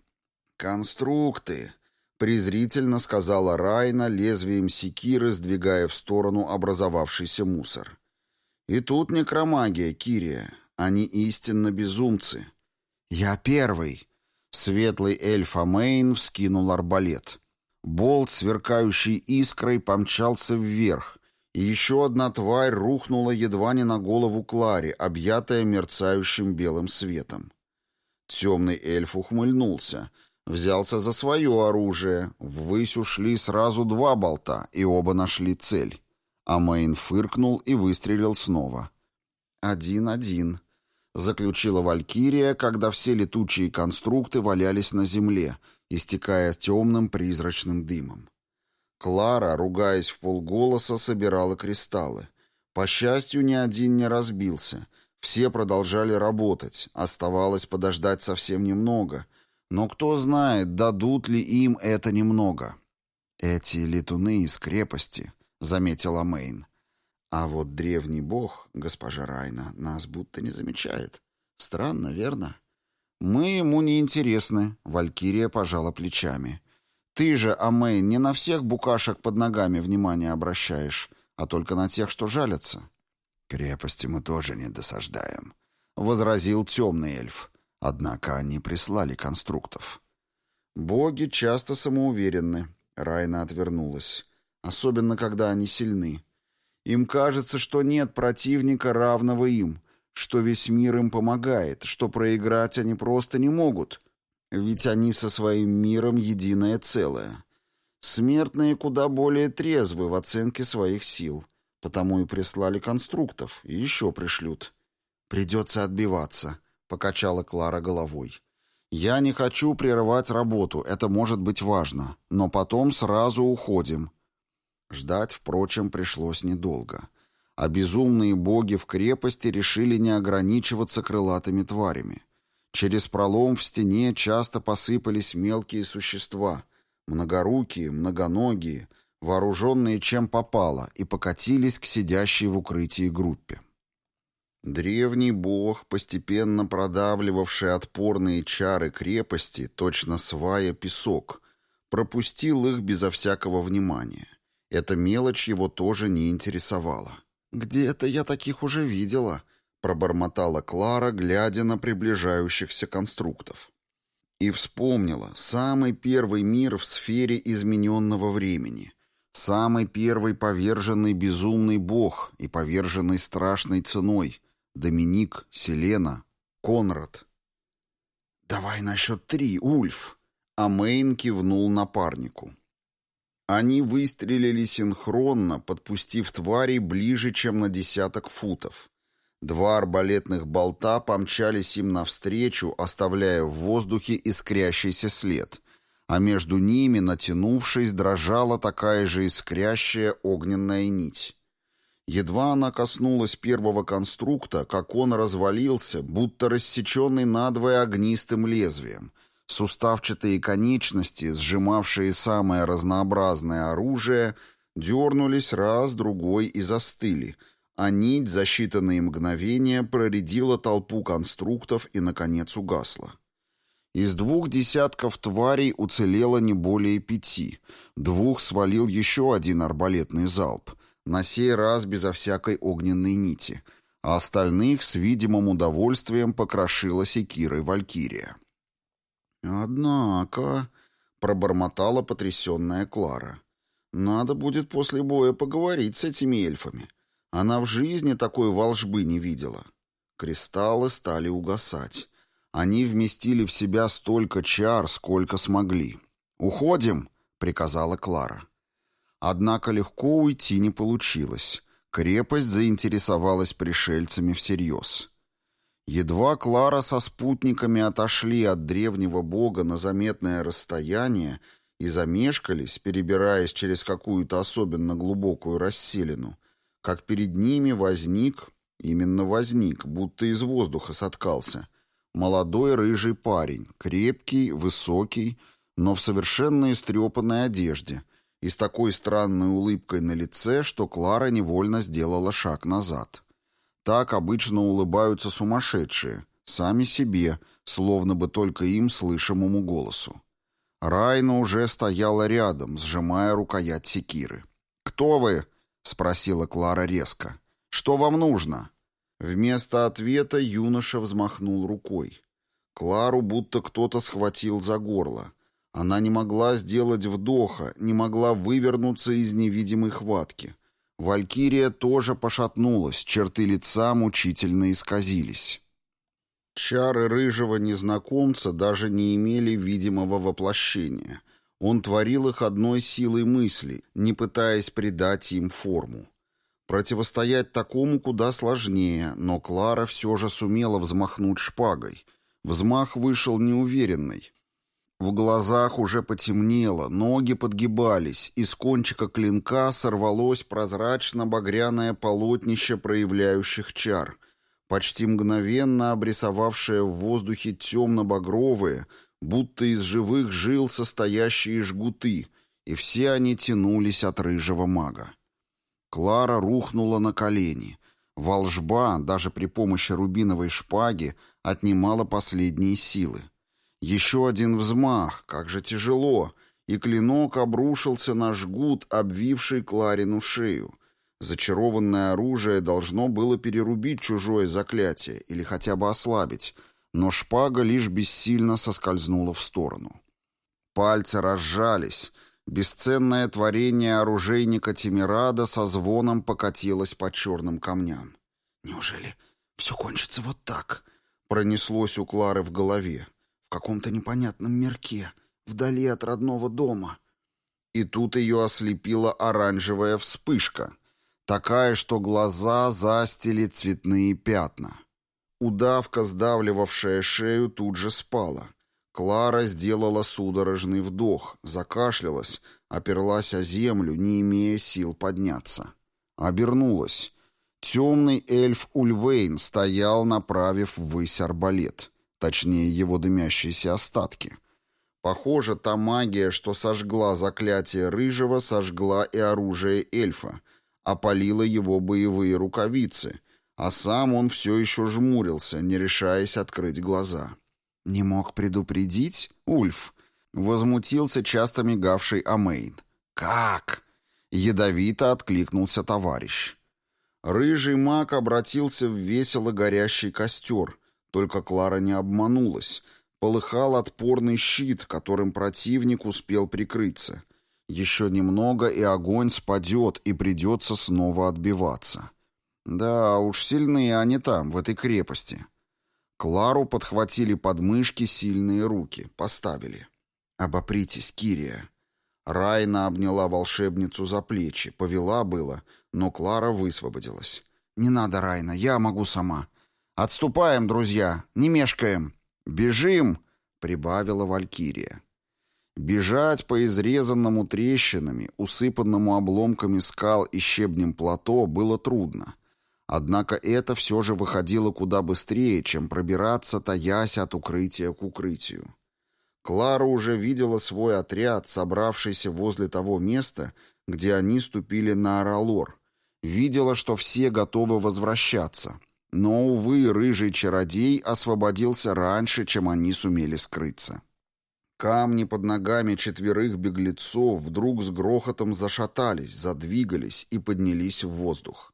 A: «Конструкты!» — презрительно сказала Райна, лезвием секиры сдвигая в сторону образовавшийся мусор. «И тут некромагия, Кирия. Они истинно безумцы». «Я первый!» Светлый эльф Амейн вскинул арбалет. Болт, сверкающий искрой, помчался вверх, и еще одна тварь рухнула едва не на голову Клари, объятая мерцающим белым светом. Темный эльф ухмыльнулся, взялся за свое оружие, ввысь ушли сразу два болта, и оба нашли цель. Амейн фыркнул и выстрелил снова. «Один-один», заключила Валькирия, когда все летучие конструкты валялись на земле, истекая темным призрачным дымом. Клара, ругаясь в полголоса, собирала кристаллы. По счастью, ни один не разбился. Все продолжали работать. Оставалось подождать совсем немного. Но кто знает, дадут ли им это немного. «Эти летуны из крепости», — заметила Мэйн. «А вот древний бог, госпожа Райна, нас будто не замечает. Странно, верно?» «Мы ему не интересны», — Валькирия пожала плечами. «Ты же, Амэйн, не на всех букашек под ногами внимание обращаешь, а только на тех, что жалятся». «Крепости мы тоже не досаждаем», — возразил темный эльф. Однако они прислали конструктов. «Боги часто самоуверенны», — Райна отвернулась. «Особенно, когда они сильны. Им кажется, что нет противника, равного им, что весь мир им помогает, что проиграть они просто не могут, ведь они со своим миром единое целое. Смертные куда более трезвы в оценке своих сил, потому и прислали конструктов, и еще пришлют. Придется отбиваться». — покачала Клара головой. «Я не хочу прерывать работу, это может быть важно, но потом сразу уходим». Ждать, впрочем, пришлось недолго. А безумные боги в крепости решили не ограничиваться крылатыми тварями. Через пролом в стене часто посыпались мелкие существа, многорукие, многоногие, вооруженные чем попало, и покатились к сидящей в укрытии группе. Древний бог, постепенно продавливавший отпорные чары крепости, точно свая песок, пропустил их безо всякого внимания. Эта мелочь его тоже не интересовала. «Где-то я таких уже видела», — пробормотала Клара, глядя на приближающихся конструктов. И вспомнила самый первый мир в сфере измененного времени. Самый первый поверженный безумный бог и поверженный страшной ценой — Доминик, Селена, Конрад. «Давай на счет три, Ульф!» А Мэйн кивнул напарнику. Они выстрелили синхронно, подпустив тварей ближе, чем на десяток футов. Два арбалетных болта помчались им навстречу, оставляя в воздухе искрящийся след, а между ними, натянувшись, дрожала такая же искрящая огненная нить. Едва она коснулась первого конструкта, как он развалился, будто рассеченный надвое огнистым лезвием. Суставчатые конечности, сжимавшие самое разнообразное оружие, дернулись раз, другой и застыли, а нить за считанные мгновения проредила толпу конструктов и, наконец, угасла. Из двух десятков тварей уцелело не более пяти, двух свалил еще один арбалетный залп — на сей раз безо всякой огненной нити, а остальных с видимым удовольствием покрошила секирой Валькирия. «Однако», — пробормотала потрясенная Клара, — «надо будет после боя поговорить с этими эльфами. Она в жизни такой волжбы не видела». Кристаллы стали угасать. Они вместили в себя столько чар, сколько смогли. «Уходим», — приказала Клара. Однако легко уйти не получилось. Крепость заинтересовалась пришельцами всерьез. Едва Клара со спутниками отошли от древнего бога на заметное расстояние и замешкались, перебираясь через какую-то особенно глубокую расселину, как перед ними возник, именно возник, будто из воздуха соткался, молодой рыжий парень, крепкий, высокий, но в совершенно истрепанной одежде — и с такой странной улыбкой на лице, что Клара невольно сделала шаг назад. Так обычно улыбаются сумасшедшие, сами себе, словно бы только им слышимому голосу. Райна уже стояла рядом, сжимая рукоять секиры. «Кто вы?» — спросила Клара резко. «Что вам нужно?» Вместо ответа юноша взмахнул рукой. Клару будто кто-то схватил за горло. Она не могла сделать вдоха, не могла вывернуться из невидимой хватки. Валькирия тоже пошатнулась, черты лица мучительно исказились. Чары рыжего незнакомца даже не имели видимого воплощения. Он творил их одной силой мысли, не пытаясь придать им форму. Противостоять такому куда сложнее, но Клара все же сумела взмахнуть шпагой. Взмах вышел неуверенный, в глазах уже потемнело, ноги подгибались, из кончика клинка сорвалось прозрачно-багряное полотнище проявляющих чар, почти мгновенно обрисовавшее в воздухе темно-багровые, будто из живых жил состоящие жгуты, и все они тянулись от рыжего мага. Клара рухнула на колени. Волжба, даже при помощи рубиновой шпаги, отнимала последние силы. Еще один взмах, как же тяжело, и клинок обрушился на жгут, обвивший Кларину шею. Зачарованное оружие должно было перерубить чужое заклятие или хотя бы ослабить, но шпага лишь бессильно соскользнула в сторону. Пальцы разжались, бесценное творение оружейника Тимирада со звоном покатилось по черным камням. «Неужели все кончится вот так?» — пронеслось у Клары в голове. «В каком-то непонятном мирке, вдали от родного дома». И тут ее ослепила оранжевая вспышка, такая, что глаза застили цветные пятна. Удавка, сдавливавшая шею, тут же спала. Клара сделала судорожный вдох, закашлялась, оперлась о землю, не имея сил подняться. Обернулась. Темный эльф Ульвейн стоял, направив ввысь арбалет, точнее его дымящиеся остатки. Похоже, та магия, что сожгла заклятие Рыжего, сожгла и оружие эльфа, опалила его боевые рукавицы — а сам он все еще жмурился, не решаясь открыть глаза. «Не мог предупредить, Ульф?» — возмутился часто мигавший Амейн. «Как?» — ядовито откликнулся товарищ. Рыжий маг обратился в весело горящий костер, только Клара не обманулась. Полыхал отпорный щит, которым противник успел прикрыться. Еще немного, и огонь спадет, и придется снова отбиваться. Да, уж сильные они там, в этой крепости. Клару подхватили подмышки сильные руки, поставили. «Обопритесь, Кирия». Райна обняла волшебницу за плечи, повела было, но Клара высвободилась. «Не надо, Райна, я могу сама. Отступаем, друзья, не мешкаем. Бежим!» — прибавила Валькирия. Бежать по изрезанному трещинами, усыпанному обломками скал и щебнем плато было трудно. Однако это все же выходило куда быстрее, чем пробираться, таясь от укрытия к укрытию. Клара уже видела свой отряд, собравшийся возле того места, где они ступили на Аралор. Видела, что все готовы возвращаться. Но, увы, рыжий чародей освободился раньше, чем они сумели скрыться. Камни под ногами четверых беглецов вдруг с грохотом зашатались, задвигались и поднялись в воздух.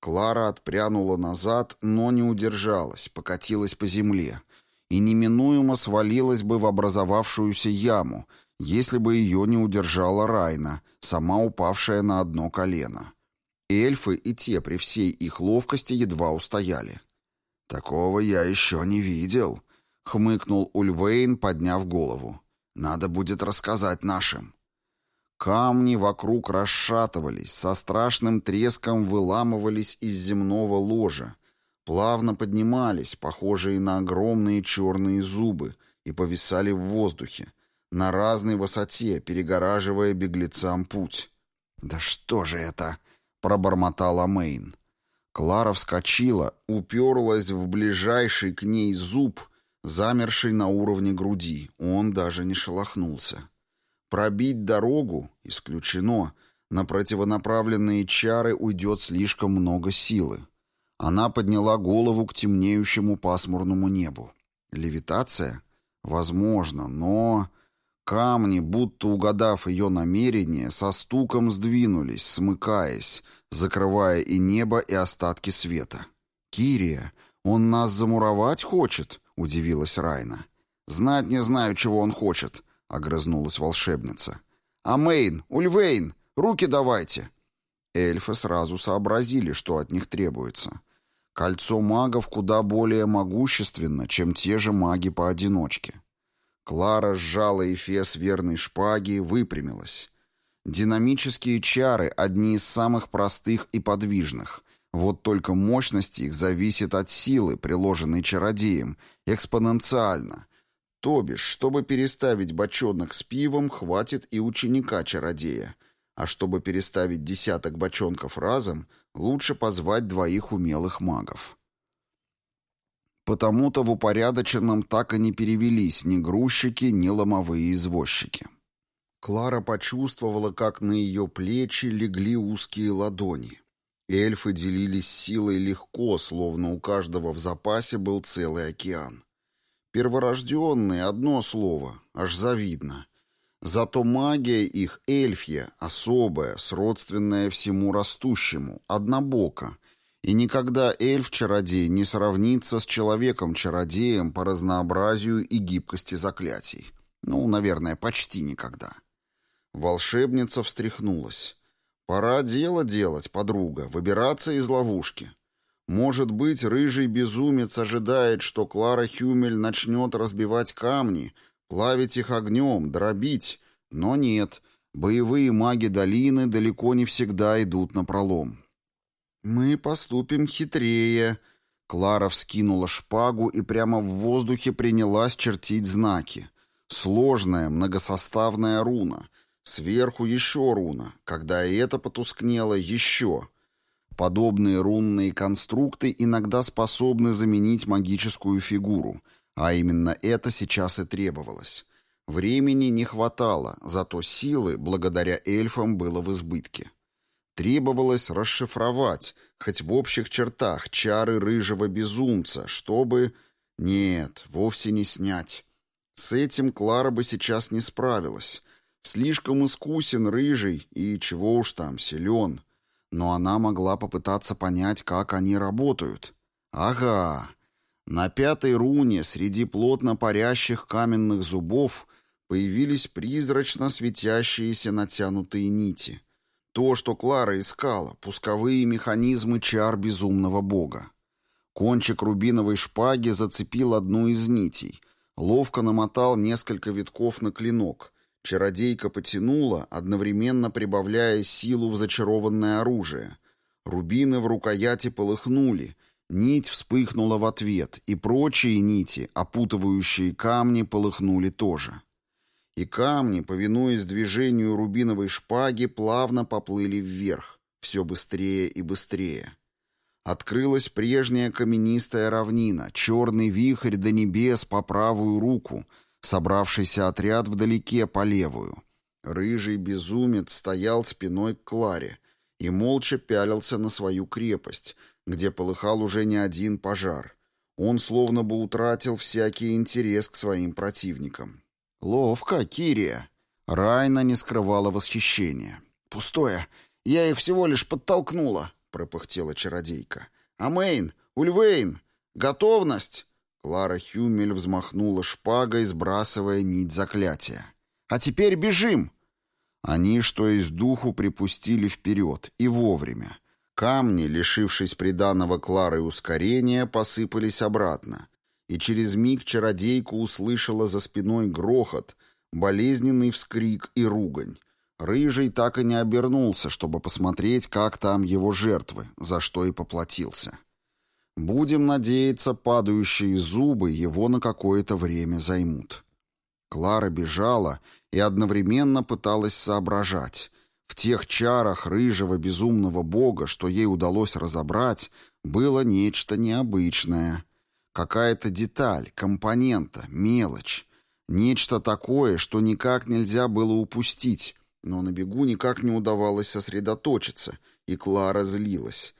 A: Клара отпрянула назад, но не удержалась, покатилась по земле и неминуемо свалилась бы в образовавшуюся яму, если бы ее не удержала Райна, сама упавшая на одно колено. Эльфы и те при всей их ловкости едва устояли. «Такого я еще не видел», — хмыкнул Ульвейн, подняв голову. «Надо будет рассказать нашим». Камни вокруг расшатывались, со страшным треском выламывались из земного ложа, плавно поднимались, похожие на огромные черные зубы, и повисали в воздухе, на разной высоте, перегораживая беглецам путь. «Да что же это?» — пробормотала Мейн. Клара вскочила, уперлась в ближайший к ней зуб, замерший на уровне груди. Он даже не шелохнулся. Пробить дорогу исключено. На противонаправленные чары уйдет слишком много силы. Она подняла голову к темнеющему пасмурному небу. Левитация? Возможно, но... Камни, будто угадав ее намерение, со стуком сдвинулись, смыкаясь, закрывая и небо, и остатки света. «Кирия, он нас замуровать хочет?» — удивилась Райна. «Знать не знаю, чего он хочет», — огрызнулась волшебница. «Амейн! Ульвейн! Руки давайте!» Эльфы сразу сообразили, что от них требуется. Кольцо магов куда более могущественно, чем те же маги поодиночке. Клара сжала эфес верной шпаги и выпрямилась. Динамические чары — одни из самых простых и подвижных. Вот только мощность их зависит от силы, приложенной чародеем, экспоненциально — то бишь, чтобы переставить бочонок с пивом, хватит и ученика-чародея. А чтобы переставить десяток бочонков разом, лучше позвать двоих умелых магов. Потому-то в упорядоченном так и не перевелись ни грузчики, ни ломовые извозчики. Клара почувствовала, как на ее плечи легли узкие ладони. Эльфы делились силой легко, словно у каждого в запасе был целый океан. Перворожденные — одно слово, аж завидно. Зато магия их эльфья, особая, сродственная всему растущему, однобока. И никогда эльф-чародей не сравнится с человеком-чародеем по разнообразию и гибкости заклятий. Ну, наверное, почти никогда. Волшебница встряхнулась. «Пора дело делать, подруга, выбираться из ловушки. Может быть, рыжий безумец ожидает, что Клара Хюмель начнет разбивать камни, плавить их огнем, дробить, но нет, боевые маги долины далеко не всегда идут на пролом. «Мы поступим хитрее», Клара вскинула шпагу и прямо в воздухе принялась чертить знаки. Сложная, многосоставная руна — Сверху еще руна. Когда и это потускнело, еще. Подобные рунные конструкты иногда способны заменить магическую фигуру, а именно это сейчас и требовалось. Времени не хватало, зато силы, благодаря эльфам, было в избытке. Требовалось расшифровать, хоть в общих чертах, чары рыжего безумца, чтобы... Нет, вовсе не снять. С этим Клара бы сейчас не справилась. Слишком искусен рыжий и, чего уж там, силен. Но она могла попытаться понять, как они работают. Ага. На пятой руне среди плотно парящих каменных зубов появились призрачно светящиеся натянутые нити. То, что Клара искала, пусковые механизмы чар безумного бога. Кончик рубиновой шпаги зацепил одну из нитей, ловко намотал несколько витков на клинок — Чародейка потянула, одновременно прибавляя силу в зачарованное оружие. Рубины в рукояти полыхнули, нить вспыхнула в ответ, и прочие нити, опутывающие камни, полыхнули тоже. И камни, повинуясь движению рубиновой шпаги, плавно поплыли вверх, все быстрее и быстрее. Открылась прежняя каменистая равнина, черный вихрь до небес по правую руку — Собравшийся отряд вдалеке по левую. Рыжий безумец стоял спиной к Кларе и молча пялился на свою крепость, где полыхал уже не один пожар. Он словно бы утратил всякий интерес к своим противникам. «Ловко, Кирия!» Райна не скрывала восхищения. «Пустое. Я их всего лишь подтолкнула», — пропыхтела чародейка. «Амейн! Ульвейн! Готовность!» Клара Хюмель взмахнула шпагой, сбрасывая нить заклятия. «А теперь бежим!» Они, что из духу, припустили вперед, и вовремя. Камни, лишившись приданного Кларой ускорения, посыпались обратно. И через миг чародейка услышала за спиной грохот, болезненный вскрик и ругань. Рыжий так и не обернулся, чтобы посмотреть, как там его жертвы, за что и поплатился. Будем надеяться, падающие зубы его на какое-то время займут. Клара бежала и одновременно пыталась соображать. В тех чарах рыжего безумного бога, что ей удалось разобрать, было нечто необычное. Какая-то деталь, компонента, мелочь. Нечто такое, что никак нельзя было упустить, но на бегу никак не удавалось сосредоточиться, и Клара злилась.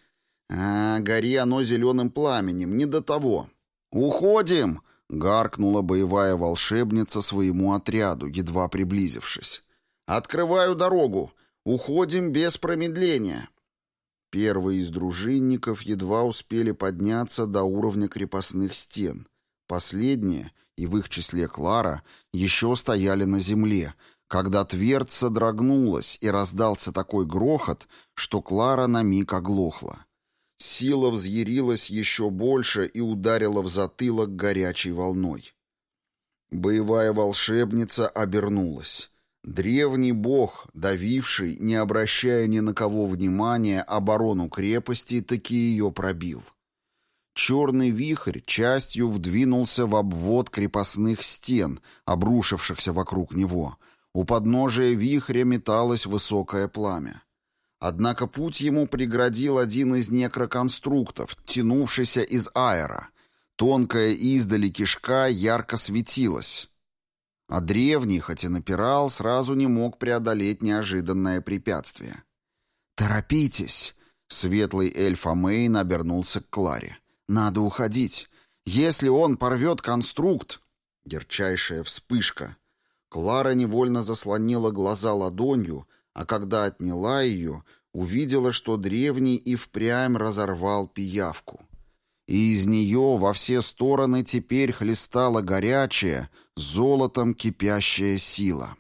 A: «А, гори оно зеленым пламенем, не до того». «Уходим!» — гаркнула боевая волшебница своему отряду, едва приблизившись. «Открываю дорогу! Уходим без промедления!» Первые из дружинников едва успели подняться до уровня крепостных стен. Последние, и в их числе Клара, еще стояли на земле, когда твердь содрогнулась и раздался такой грохот, что Клара на миг оглохла. Сила взъярилась еще больше и ударила в затылок горячей волной. Боевая волшебница обернулась. Древний бог, давивший, не обращая ни на кого внимания, оборону крепости, таки ее пробил. Черный вихрь частью вдвинулся в обвод крепостных стен, обрушившихся вокруг него. У подножия вихря металось высокое пламя. Однако путь ему преградил один из некроконструктов, тянувшийся из аэра. Тонкая издали кишка ярко светилась. А древний, хоть и напирал, сразу не мог преодолеть неожиданное препятствие. «Торопитесь!» — светлый эльф Амейн обернулся к Кларе. «Надо уходить. Если он порвет конструкт...» Ярчайшая вспышка. Клара невольно заслонила глаза ладонью, а когда отняла ее, увидела, что древний и впрямь разорвал пиявку. И из нее во все стороны теперь хлестала горячая, золотом кипящая сила.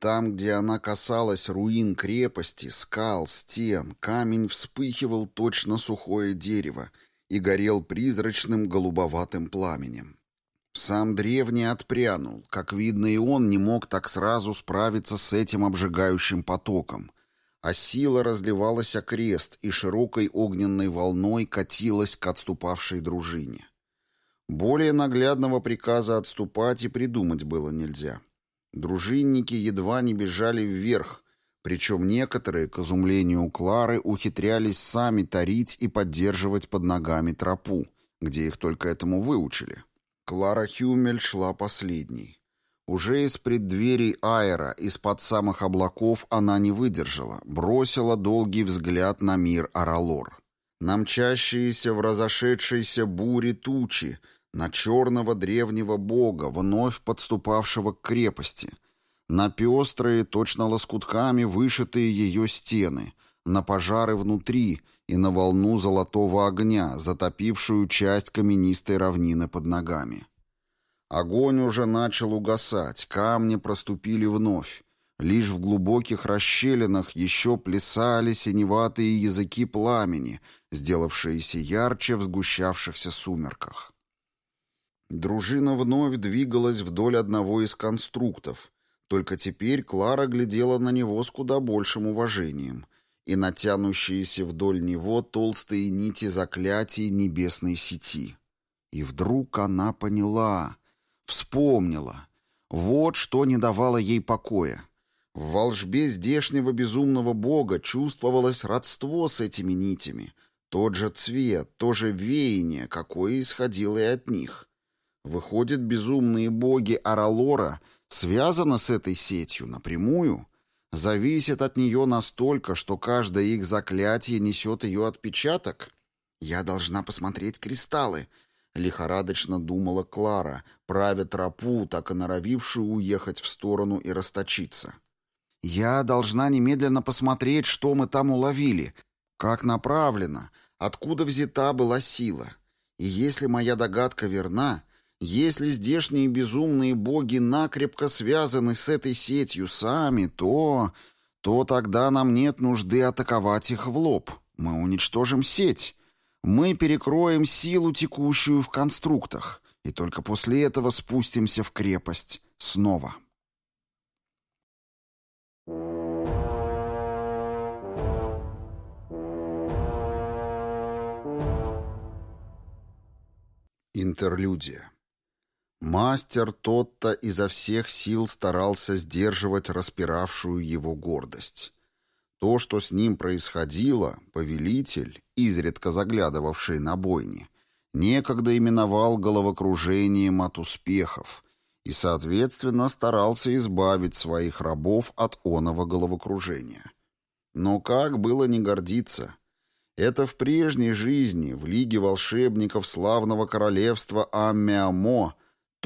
A: Там, где она касалась руин крепости, скал, стен, камень вспыхивал точно сухое дерево и горел призрачным голубоватым пламенем. Сам древний отпрянул, как видно, и он не мог так сразу справиться с этим обжигающим потоком, а сила разливалась окрест и широкой огненной волной катилась к отступавшей дружине. Более наглядного приказа отступать и придумать было нельзя. Дружинники едва не бежали вверх, причем некоторые, к изумлению Клары, ухитрялись сами тарить и поддерживать под ногами тропу, где их только этому выучили. Клара Хюмель шла последней. Уже из преддверий аэра, из-под самых облаков она не выдержала, бросила долгий взгляд на мир Аралор. На мчащиеся в разошедшейся буре тучи, на черного древнего бога, вновь подступавшего к крепости, на пестрые, точно лоскутками вышитые ее стены, на пожары внутри и на волну золотого огня, затопившую часть каменистой равнины под ногами. Огонь уже начал угасать, камни проступили вновь. Лишь в глубоких расщелинах еще плясали синеватые языки пламени, сделавшиеся ярче в сгущавшихся сумерках. Дружина вновь двигалась вдоль одного из конструктов, только теперь Клара глядела на него с куда большим уважением и натянущиеся вдоль него толстые нити заклятий небесной сети. И вдруг она поняла — Вспомнила. Вот что не давало ей покоя. В волжбе здешнего безумного бога чувствовалось родство с этими нитями. Тот же цвет, то же веяние, какое исходило и от них. Выходит, безумные боги Аралора связаны с этой сетью напрямую, зависят от нее настолько, что каждое их заклятие несет ее отпечаток? Я должна посмотреть кристаллы, Лихорадочно думала Клара, правя тропу, так и норовившую уехать в сторону и расточиться. «Я должна немедленно посмотреть, что мы там уловили, как направлено, откуда взята была сила. И если моя догадка верна, если здешние безумные боги накрепко связаны с этой сетью сами, то... то тогда нам нет нужды атаковать их в лоб. Мы уничтожим сеть» мы перекроем силу, текущую в конструктах, и только после этого спустимся в крепость снова. Интерлюдия. Мастер тот-то изо всех сил старался сдерживать распиравшую его гордость. То, что с ним происходило, повелитель, изредка заглядывавший на бойни, некогда именовал головокружением от успехов и, соответственно, старался избавить своих рабов от оного головокружения. Но как было не гордиться? Это в прежней жизни, в Лиге волшебников славного королевства Аммиамо,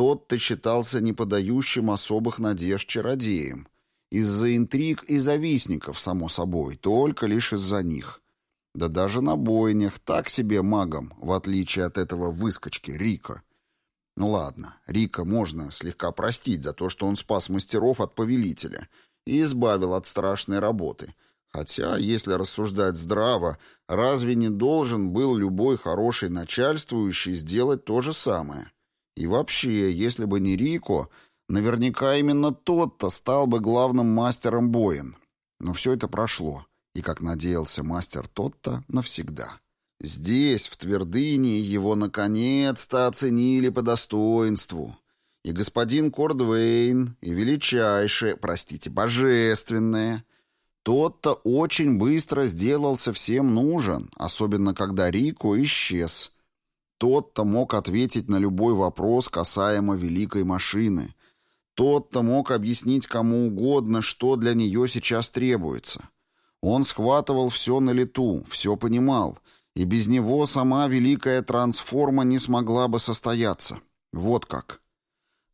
A: тот-то считался неподающим особых надежд чародеем, из-за интриг и завистников, само собой, только лишь из-за них. Да даже на бойнях так себе магом, в отличие от этого выскочки Рика. Ну ладно, Рика можно слегка простить за то, что он спас мастеров от повелителя и избавил от страшной работы. Хотя, если рассуждать здраво, разве не должен был любой хороший начальствующий сделать то же самое? И вообще, если бы не Рико, Наверняка именно тот-то стал бы главным мастером боин. Но все это прошло, и, как надеялся мастер тот-то, навсегда. Здесь, в Твердыне, его наконец-то оценили по достоинству. И господин Кордвейн, и величайшее, простите, божественное. Тот-то очень быстро сделался всем нужен, особенно когда Рико исчез. Тот-то мог ответить на любой вопрос касаемо великой машины. Тот-то мог объяснить кому угодно, что для нее сейчас требуется. Он схватывал все на лету, все понимал, и без него сама великая трансформа не смогла бы состояться. Вот как.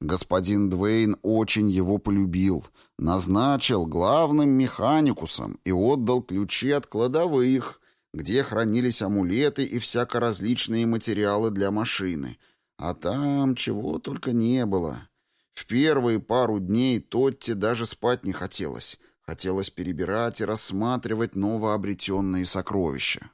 A: Господин Двейн очень его полюбил, назначил главным механикусом и отдал ключи от кладовых, где хранились амулеты и всяко-различные материалы для машины. А там чего только не было. В первые пару дней Тотте даже спать не хотелось. Хотелось перебирать и рассматривать новообретенные сокровища.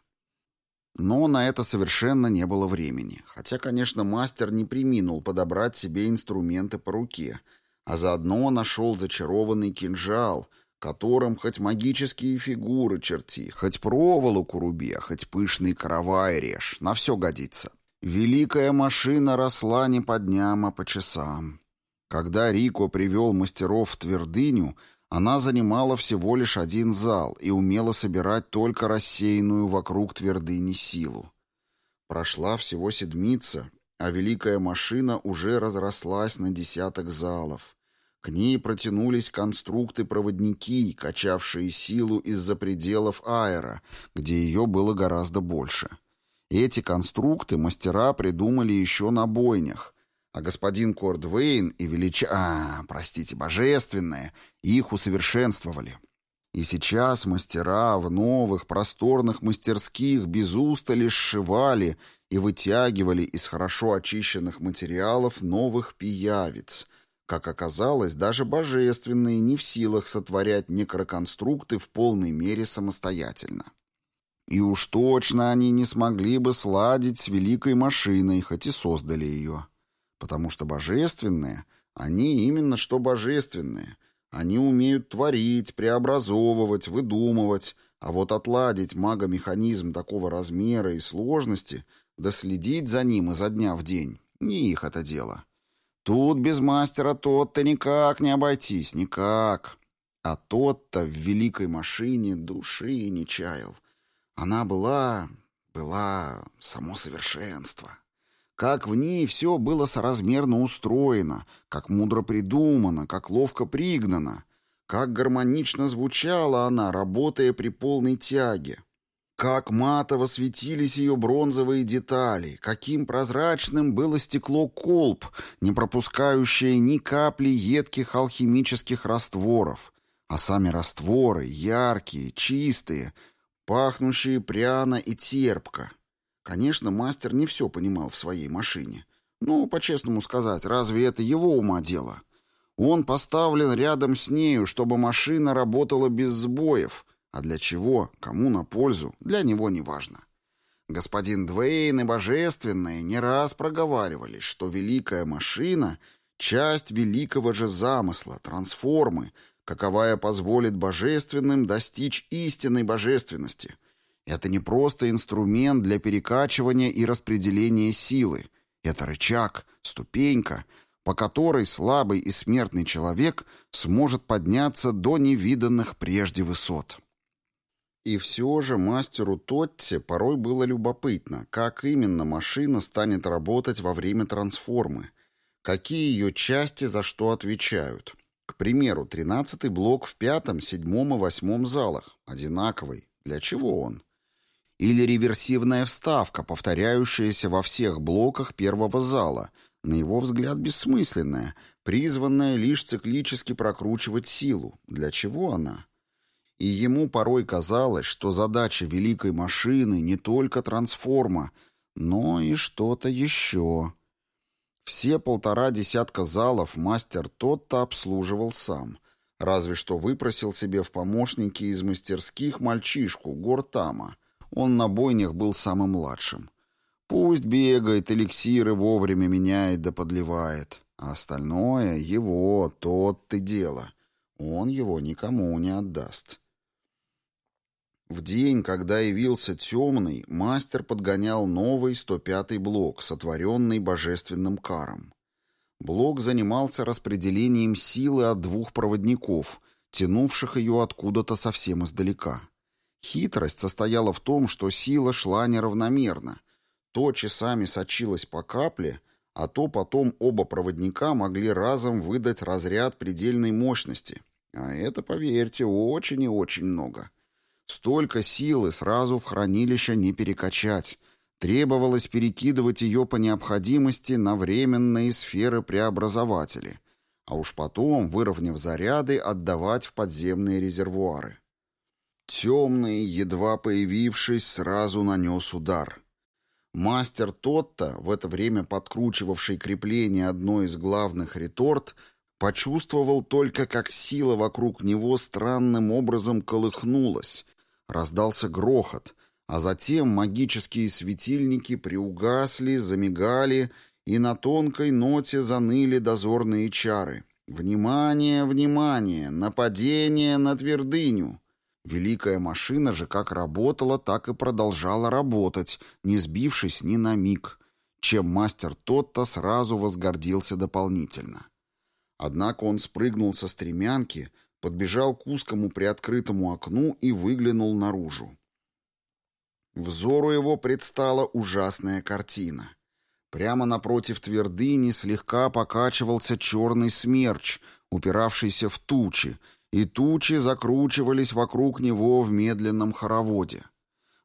A: Но на это совершенно не было времени. Хотя, конечно, мастер не приминул подобрать себе инструменты по руке, а заодно нашел зачарованный кинжал, которым хоть магические фигуры черти, хоть проволоку руби, хоть пышный каравай режь, на все годится. Великая машина росла не по дням, а по часам. Когда Рико привел мастеров в твердыню, она занимала всего лишь один зал и умела собирать только рассеянную вокруг твердыни силу. Прошла всего седмица, а великая машина уже разрослась на десяток залов. К ней протянулись конструкты-проводники, качавшие силу из-за пределов аэра, где ее было гораздо больше. Эти конструкты мастера придумали еще на бойнях, а господин Кордвейн и велича... А, простите, божественные, их усовершенствовали. И сейчас мастера в новых просторных мастерских без устали сшивали и вытягивали из хорошо очищенных материалов новых пиявиц. Как оказалось, даже божественные не в силах сотворять некроконструкты в полной мере самостоятельно. И уж точно они не смогли бы сладить с великой машиной, хоть и создали ее потому что божественные, они именно что божественные. Они умеют творить, преобразовывать, выдумывать, а вот отладить магомеханизм такого размера и сложности, да следить за ним изо дня в день, не их это дело. Тут без мастера тот-то никак не обойтись, никак. А тот-то в великой машине души не чаял. Она была... была само совершенство. Как в ней все было соразмерно устроено, как мудро придумано, как ловко пригнано, как гармонично звучала она, работая при полной тяге. Как матово светились ее бронзовые детали, каким прозрачным было стекло колб, не пропускающее ни капли едких алхимических растворов, а сами растворы яркие, чистые, пахнущие пряно и терпко. Конечно, мастер не все понимал в своей машине. Но, по-честному сказать, разве это его ума дело? Он поставлен рядом с нею, чтобы машина работала без сбоев. А для чего, кому на пользу, для него не важно. Господин Двейн и Божественные не раз проговаривались, что великая машина — часть великого же замысла, трансформы, каковая позволит божественным достичь истинной божественности — это не просто инструмент для перекачивания и распределения силы. Это рычаг, ступенька, по которой слабый и смертный человек сможет подняться до невиданных прежде высот. И все же мастеру Тотте порой было любопытно, как именно машина станет работать во время трансформы, какие ее части за что отвечают. К примеру, тринадцатый блок в пятом, седьмом и восьмом залах, одинаковый. Для чего он? или реверсивная вставка, повторяющаяся во всех блоках первого зала, на его взгляд бессмысленная, призванная лишь циклически прокручивать силу. Для чего она? И ему порой казалось, что задача великой машины не только трансформа, но и что-то еще. Все полтора десятка залов мастер тот-то обслуживал сам, разве что выпросил себе в помощники из мастерских мальчишку Гортама — он на бойнях был самым младшим. Пусть бегает, эликсиры вовремя меняет да подливает. А остальное — его, тот ты дело. Он его никому не отдаст. В день, когда явился темный, мастер подгонял новый 105-й блок, сотворенный божественным каром. Блок занимался распределением силы от двух проводников, тянувших ее откуда-то совсем издалека. Хитрость состояла в том, что сила шла неравномерно. То часами сочилось по капле, а то потом оба проводника могли разом выдать разряд предельной мощности. А это, поверьте, очень и очень много. Столько силы сразу в хранилище не перекачать. Требовалось перекидывать ее по необходимости на временные сферы-преобразователи, а уж потом, выровняв заряды, отдавать в подземные резервуары. Темный, едва появившись, сразу нанес удар. Мастер Тотта, в это время подкручивавший крепление одной из главных реторт, почувствовал только, как сила вокруг него странным образом колыхнулась. Раздался грохот, а затем магические светильники приугасли, замигали, и на тонкой ноте заныли дозорные чары. «Внимание, внимание! Нападение на твердыню!» Великая машина же как работала, так и продолжала работать, не сбившись ни на миг, чем мастер Тотта сразу возгордился дополнительно. Однако он спрыгнул со стремянки, подбежал к узкому приоткрытому окну и выглянул наружу. Взору его предстала ужасная картина. Прямо напротив твердыни слегка покачивался черный смерч, упиравшийся в тучи, и тучи закручивались вокруг него в медленном хороводе.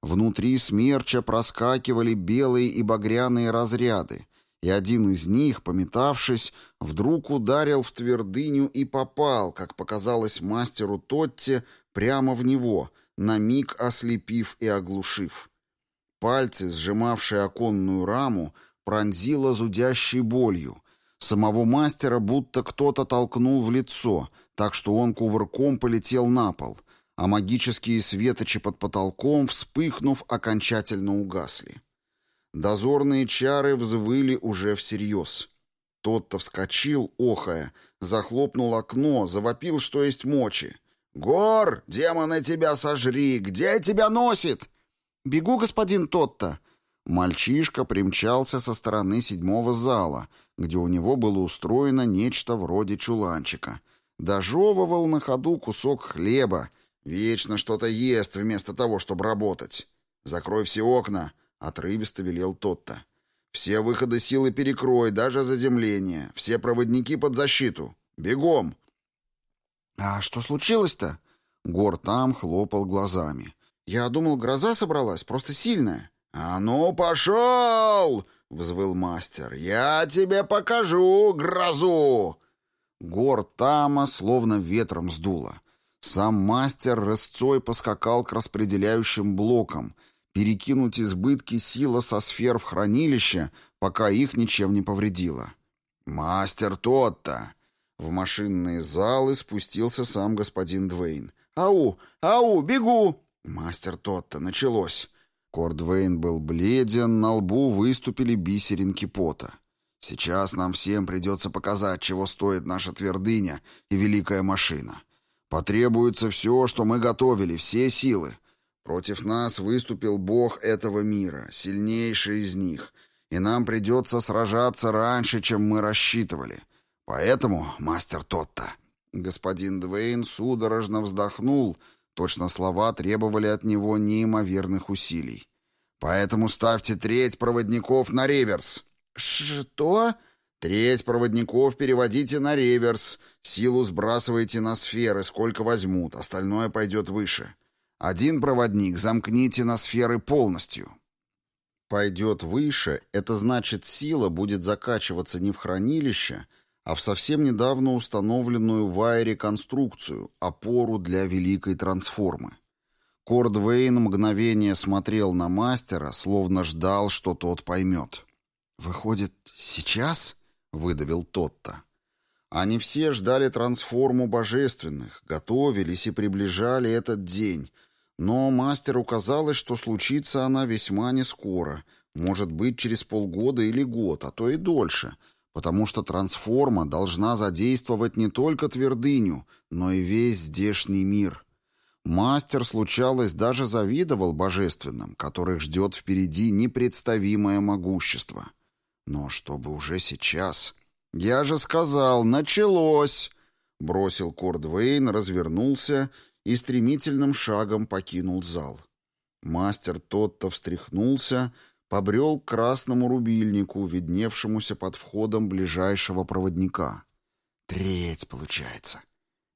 A: Внутри смерча проскакивали белые и багряные разряды, и один из них, пометавшись, вдруг ударил в твердыню и попал, как показалось мастеру Тотте, прямо в него, на миг ослепив и оглушив. Пальцы, сжимавшие оконную раму, пронзило зудящей болью. Самого мастера будто кто-то толкнул в лицо — так что он кувырком полетел на пол, а магические светочи под потолком, вспыхнув, окончательно угасли. Дозорные чары взвыли уже всерьез. Тот-то вскочил, охая, захлопнул окно, завопил, что есть мочи. «Гор, демоны тебя сожри! Где тебя носит?» «Бегу, господин Тотто!» Мальчишка примчался со стороны седьмого зала, где у него было устроено нечто вроде чуланчика — Дожевывал на ходу кусок хлеба. Вечно что-то ест вместо того, чтобы работать. «Закрой все окна», — отрывисто велел тот-то. «Все выходы силы перекрой, даже заземление. Все проводники под защиту. Бегом!»
B: «А что случилось-то?» Гор там хлопал глазами. «Я думал, гроза собралась, просто сильная».
A: «А ну, пошел!» — взвыл мастер. «Я тебе покажу грозу!»
B: Гор Тама словно ветром сдуло. Сам мастер рысцой поскакал к распределяющим блокам, перекинуть избытки сила со сфер в хранилище, пока их ничем не повредило.
A: «Мастер тот-то!» В машинные залы спустился сам господин Двейн. «Ау! Ау! Бегу!» «Мастер тот-то! Началось!» Кордвейн был бледен, на лбу выступили бисеринки пота. Сейчас нам всем придется показать, чего стоит наша твердыня и великая машина. Потребуется все, что мы готовили, все силы. Против нас выступил бог этого мира, сильнейший из них, и нам придется сражаться раньше, чем мы рассчитывали. Поэтому, мастер Тотта...» Господин Двейн судорожно вздохнул, точно слова требовали от него неимоверных усилий. «Поэтому ставьте треть проводников на реверс.
B: «Что?»
A: «Треть проводников переводите на реверс. Силу сбрасывайте на сферы, сколько возьмут. Остальное пойдет выше. Один проводник замкните на сферы полностью». Пойдет выше, это значит сила будет закачиваться не в хранилище, а в совсем недавно установленную в Айре конструкцию, опору для великой трансформы. Кордвейн мгновение смотрел на мастера, словно ждал, что тот поймет.
B: «Выходит, сейчас?» — выдавил тот-то.
A: Они все ждали трансформу божественных, готовились и приближали этот день. Но мастеру казалось, что случится она весьма нескоро, может быть, через полгода или год, а то и дольше, потому что трансформа должна задействовать не только твердыню, но и весь здешний мир. Мастер, случалось, даже завидовал божественным, которых ждет впереди непредставимое могущество — но чтобы уже сейчас... «Я же сказал, началось!» Бросил Кордвейн, развернулся и стремительным шагом покинул зал. Мастер тот-то встряхнулся,
B: побрел к красному рубильнику, видневшемуся под входом ближайшего проводника. «Треть, получается.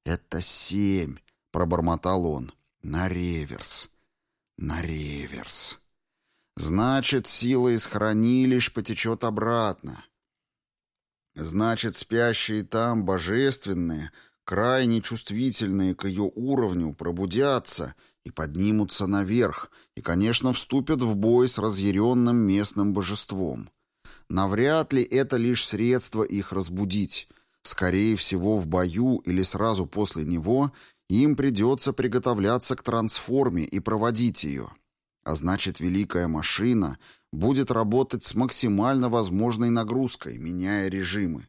B: Это семь», — пробормотал он. «На реверс. На реверс. Значит, сила из хранилищ потечет обратно. Значит, спящие там, божественные, крайне чувствительные к ее уровню, пробудятся и поднимутся наверх, и, конечно, вступят в бой с разъяренным местным божеством. Навряд ли это лишь средство их разбудить. Скорее всего, в бою или сразу после него им придется приготовляться к трансформе и проводить ее. А значит, великая машина будет работать с максимально возможной нагрузкой, меняя режимы.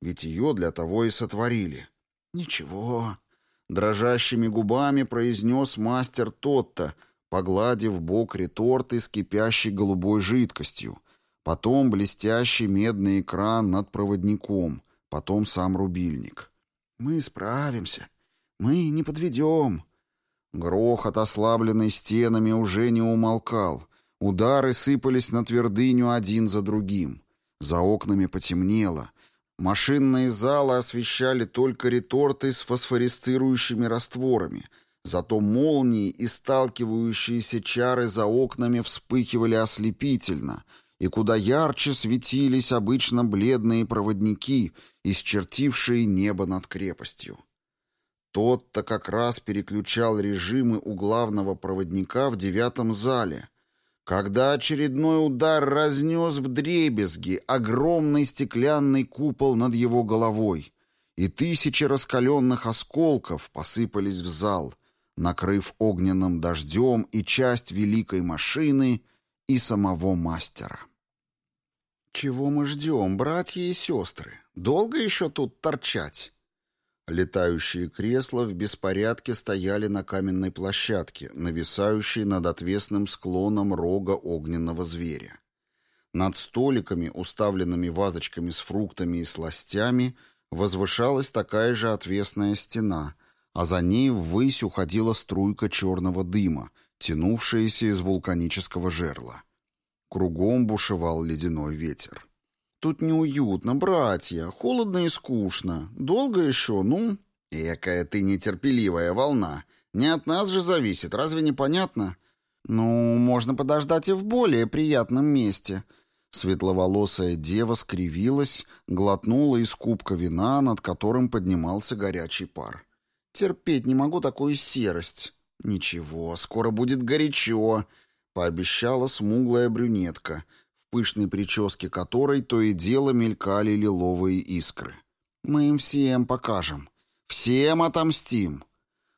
B: Ведь ее для того и сотворили. «Ничего», — дрожащими губами произнес мастер Тотта, погладив бок реторты с кипящей голубой жидкостью, потом блестящий медный экран над проводником, потом сам рубильник. «Мы справимся. Мы не подведем». Грохот, ослабленный стенами, уже не умолкал. Удары сыпались на твердыню один за другим. За окнами потемнело. Машинные залы освещали только реторты с фосфорисцирующими растворами. Зато молнии и сталкивающиеся чары за окнами вспыхивали ослепительно, и куда ярче светились обычно бледные проводники, исчертившие небо над крепостью. Тот-то как раз переключал режимы у главного проводника в девятом зале, когда очередной удар разнес в дребезги огромный стеклянный купол над его головой, и тысячи раскаленных осколков посыпались в зал, накрыв огненным дождем и часть великой машины и самого мастера. «Чего мы ждем, братья и сестры? Долго еще тут торчать?» Летающие кресла в беспорядке стояли на каменной площадке, нависающей над отвесным склоном рога огненного зверя. Над столиками, уставленными вазочками с фруктами и сластями, возвышалась такая же отвесная стена, а за ней ввысь уходила струйка черного дыма, тянувшаяся из вулканического жерла. Кругом бушевал ледяной ветер. Тут неуютно, братья, холодно и скучно. Долго еще, ну? Экая ты нетерпеливая волна. Не от нас же зависит, разве не понятно? Ну, можно подождать и в более приятном месте. Светловолосая дева скривилась, глотнула из кубка вина, над которым поднимался горячий пар. Терпеть не могу такую серость. Ничего, скоро будет горячо, пообещала смуглая брюнетка — пышной прическе которой то и дело мелькали лиловые искры. «Мы им всем покажем. Всем отомстим!»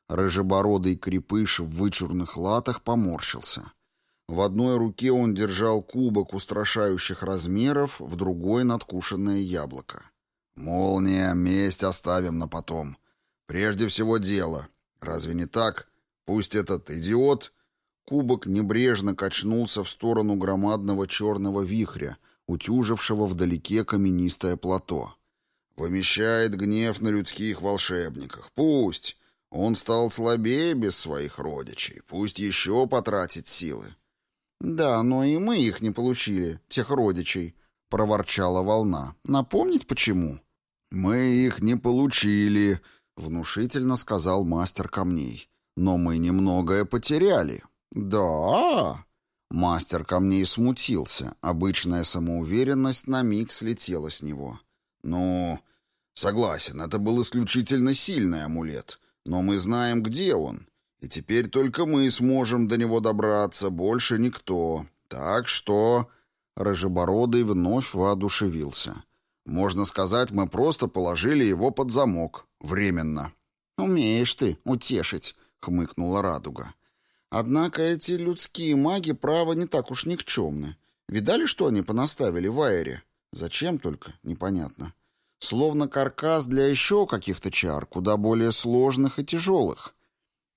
B: Рыжебородый крепыш в вычурных латах поморщился. В одной руке он держал кубок устрашающих размеров, в другой — надкушенное яблоко. «Молния, месть оставим на потом. Прежде всего дело. Разве не так? Пусть этот идиот Кубок небрежно качнулся в сторону громадного черного вихря, утюжившего вдалеке каменистое плато. Вымещает гнев на людских волшебниках. Пусть. Он стал слабее без своих родичей. Пусть еще потратит силы. «Да, но и мы их не получили, тех родичей», — проворчала волна. «Напомнить почему?» «Мы их не получили», — внушительно сказал мастер камней. «Но мы немногое потеряли». «Да?» Мастер камней смутился. Обычная самоуверенность на миг слетела с него. «Ну, согласен, это был исключительно сильный амулет. Но мы знаем, где он. И теперь только мы сможем до него добраться, больше никто. Так что...» Рыжебородый вновь воодушевился. «Можно сказать, мы просто положили его под замок. Временно». «Умеешь ты утешить», — хмыкнула радуга. Однако эти людские маги, право, не так уж никчемны. Видали, что они понаставили в Айре? Зачем только, непонятно. Словно каркас для еще каких-то чар, куда более сложных и тяжелых.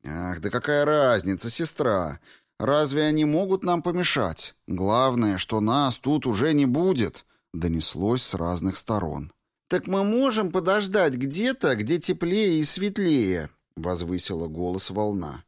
B: Ах, да какая разница, сестра? Разве они могут нам помешать? Главное, что нас тут уже не будет, донеслось с разных сторон. Так мы можем подождать где-то, где теплее и светлее, возвысила голос волна.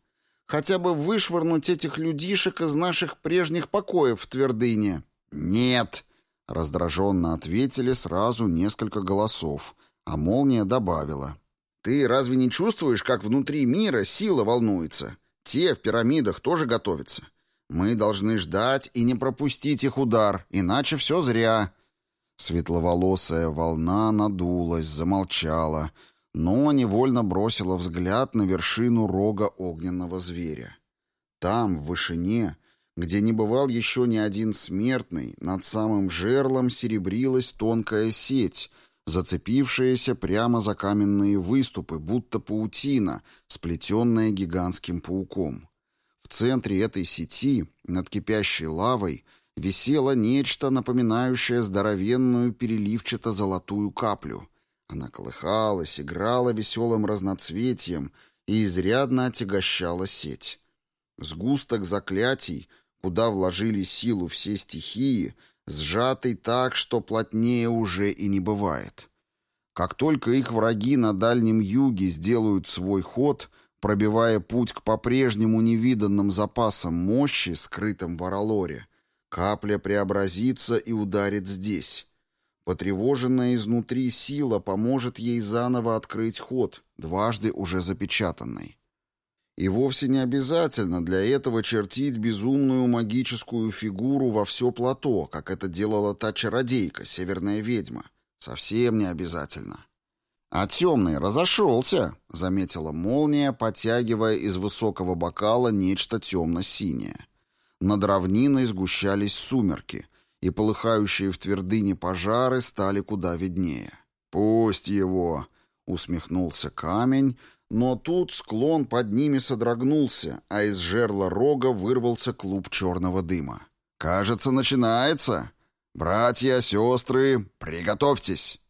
B: Хотя бы вышвырнуть этих людишек из наших прежних покоев в твердыне».
A: «Нет!» — раздраженно ответили сразу несколько голосов, а молния добавила.
B: «Ты разве не чувствуешь, как внутри мира сила волнуется? Те в пирамидах тоже готовятся. Мы должны ждать и не пропустить их удар, иначе все зря».
A: Светловолосая волна надулась, замолчала, но невольно бросила взгляд на вершину рога огненного зверя. Там, в вышине, где не бывал еще ни один смертный, над самым жерлом серебрилась тонкая сеть, зацепившаяся прямо за каменные выступы, будто паутина, сплетенная гигантским пауком. В центре этой сети, над кипящей лавой, висело нечто, напоминающее здоровенную переливчато-золотую каплю. Она колыхалась, играла веселым разноцветием и изрядно отягощала сеть. Сгусток заклятий, куда вложили силу все стихии, сжатый так, что плотнее уже и не бывает. Как только их враги на Дальнем Юге сделают свой ход, пробивая путь к по-прежнему невиданным запасам мощи, скрытым в Аралоре, Капля преобразится и ударит здесь. Потревоженная изнутри сила поможет ей заново открыть ход, дважды уже запечатанный. И вовсе не обязательно для этого чертить безумную магическую фигуру во все плато, как это делала та чародейка, северная ведьма. Совсем не обязательно. «А темный разошелся», — заметила молния, потягивая из высокого бокала нечто темно-синее. Над равниной сгущались сумерки, и полыхающие в твердыне пожары стали куда виднее. «Пусть его!» — усмехнулся камень, но тут склон под ними содрогнулся, а из жерла рога вырвался клуб черного дыма. «Кажется, начинается! Братья, сестры, приготовьтесь!»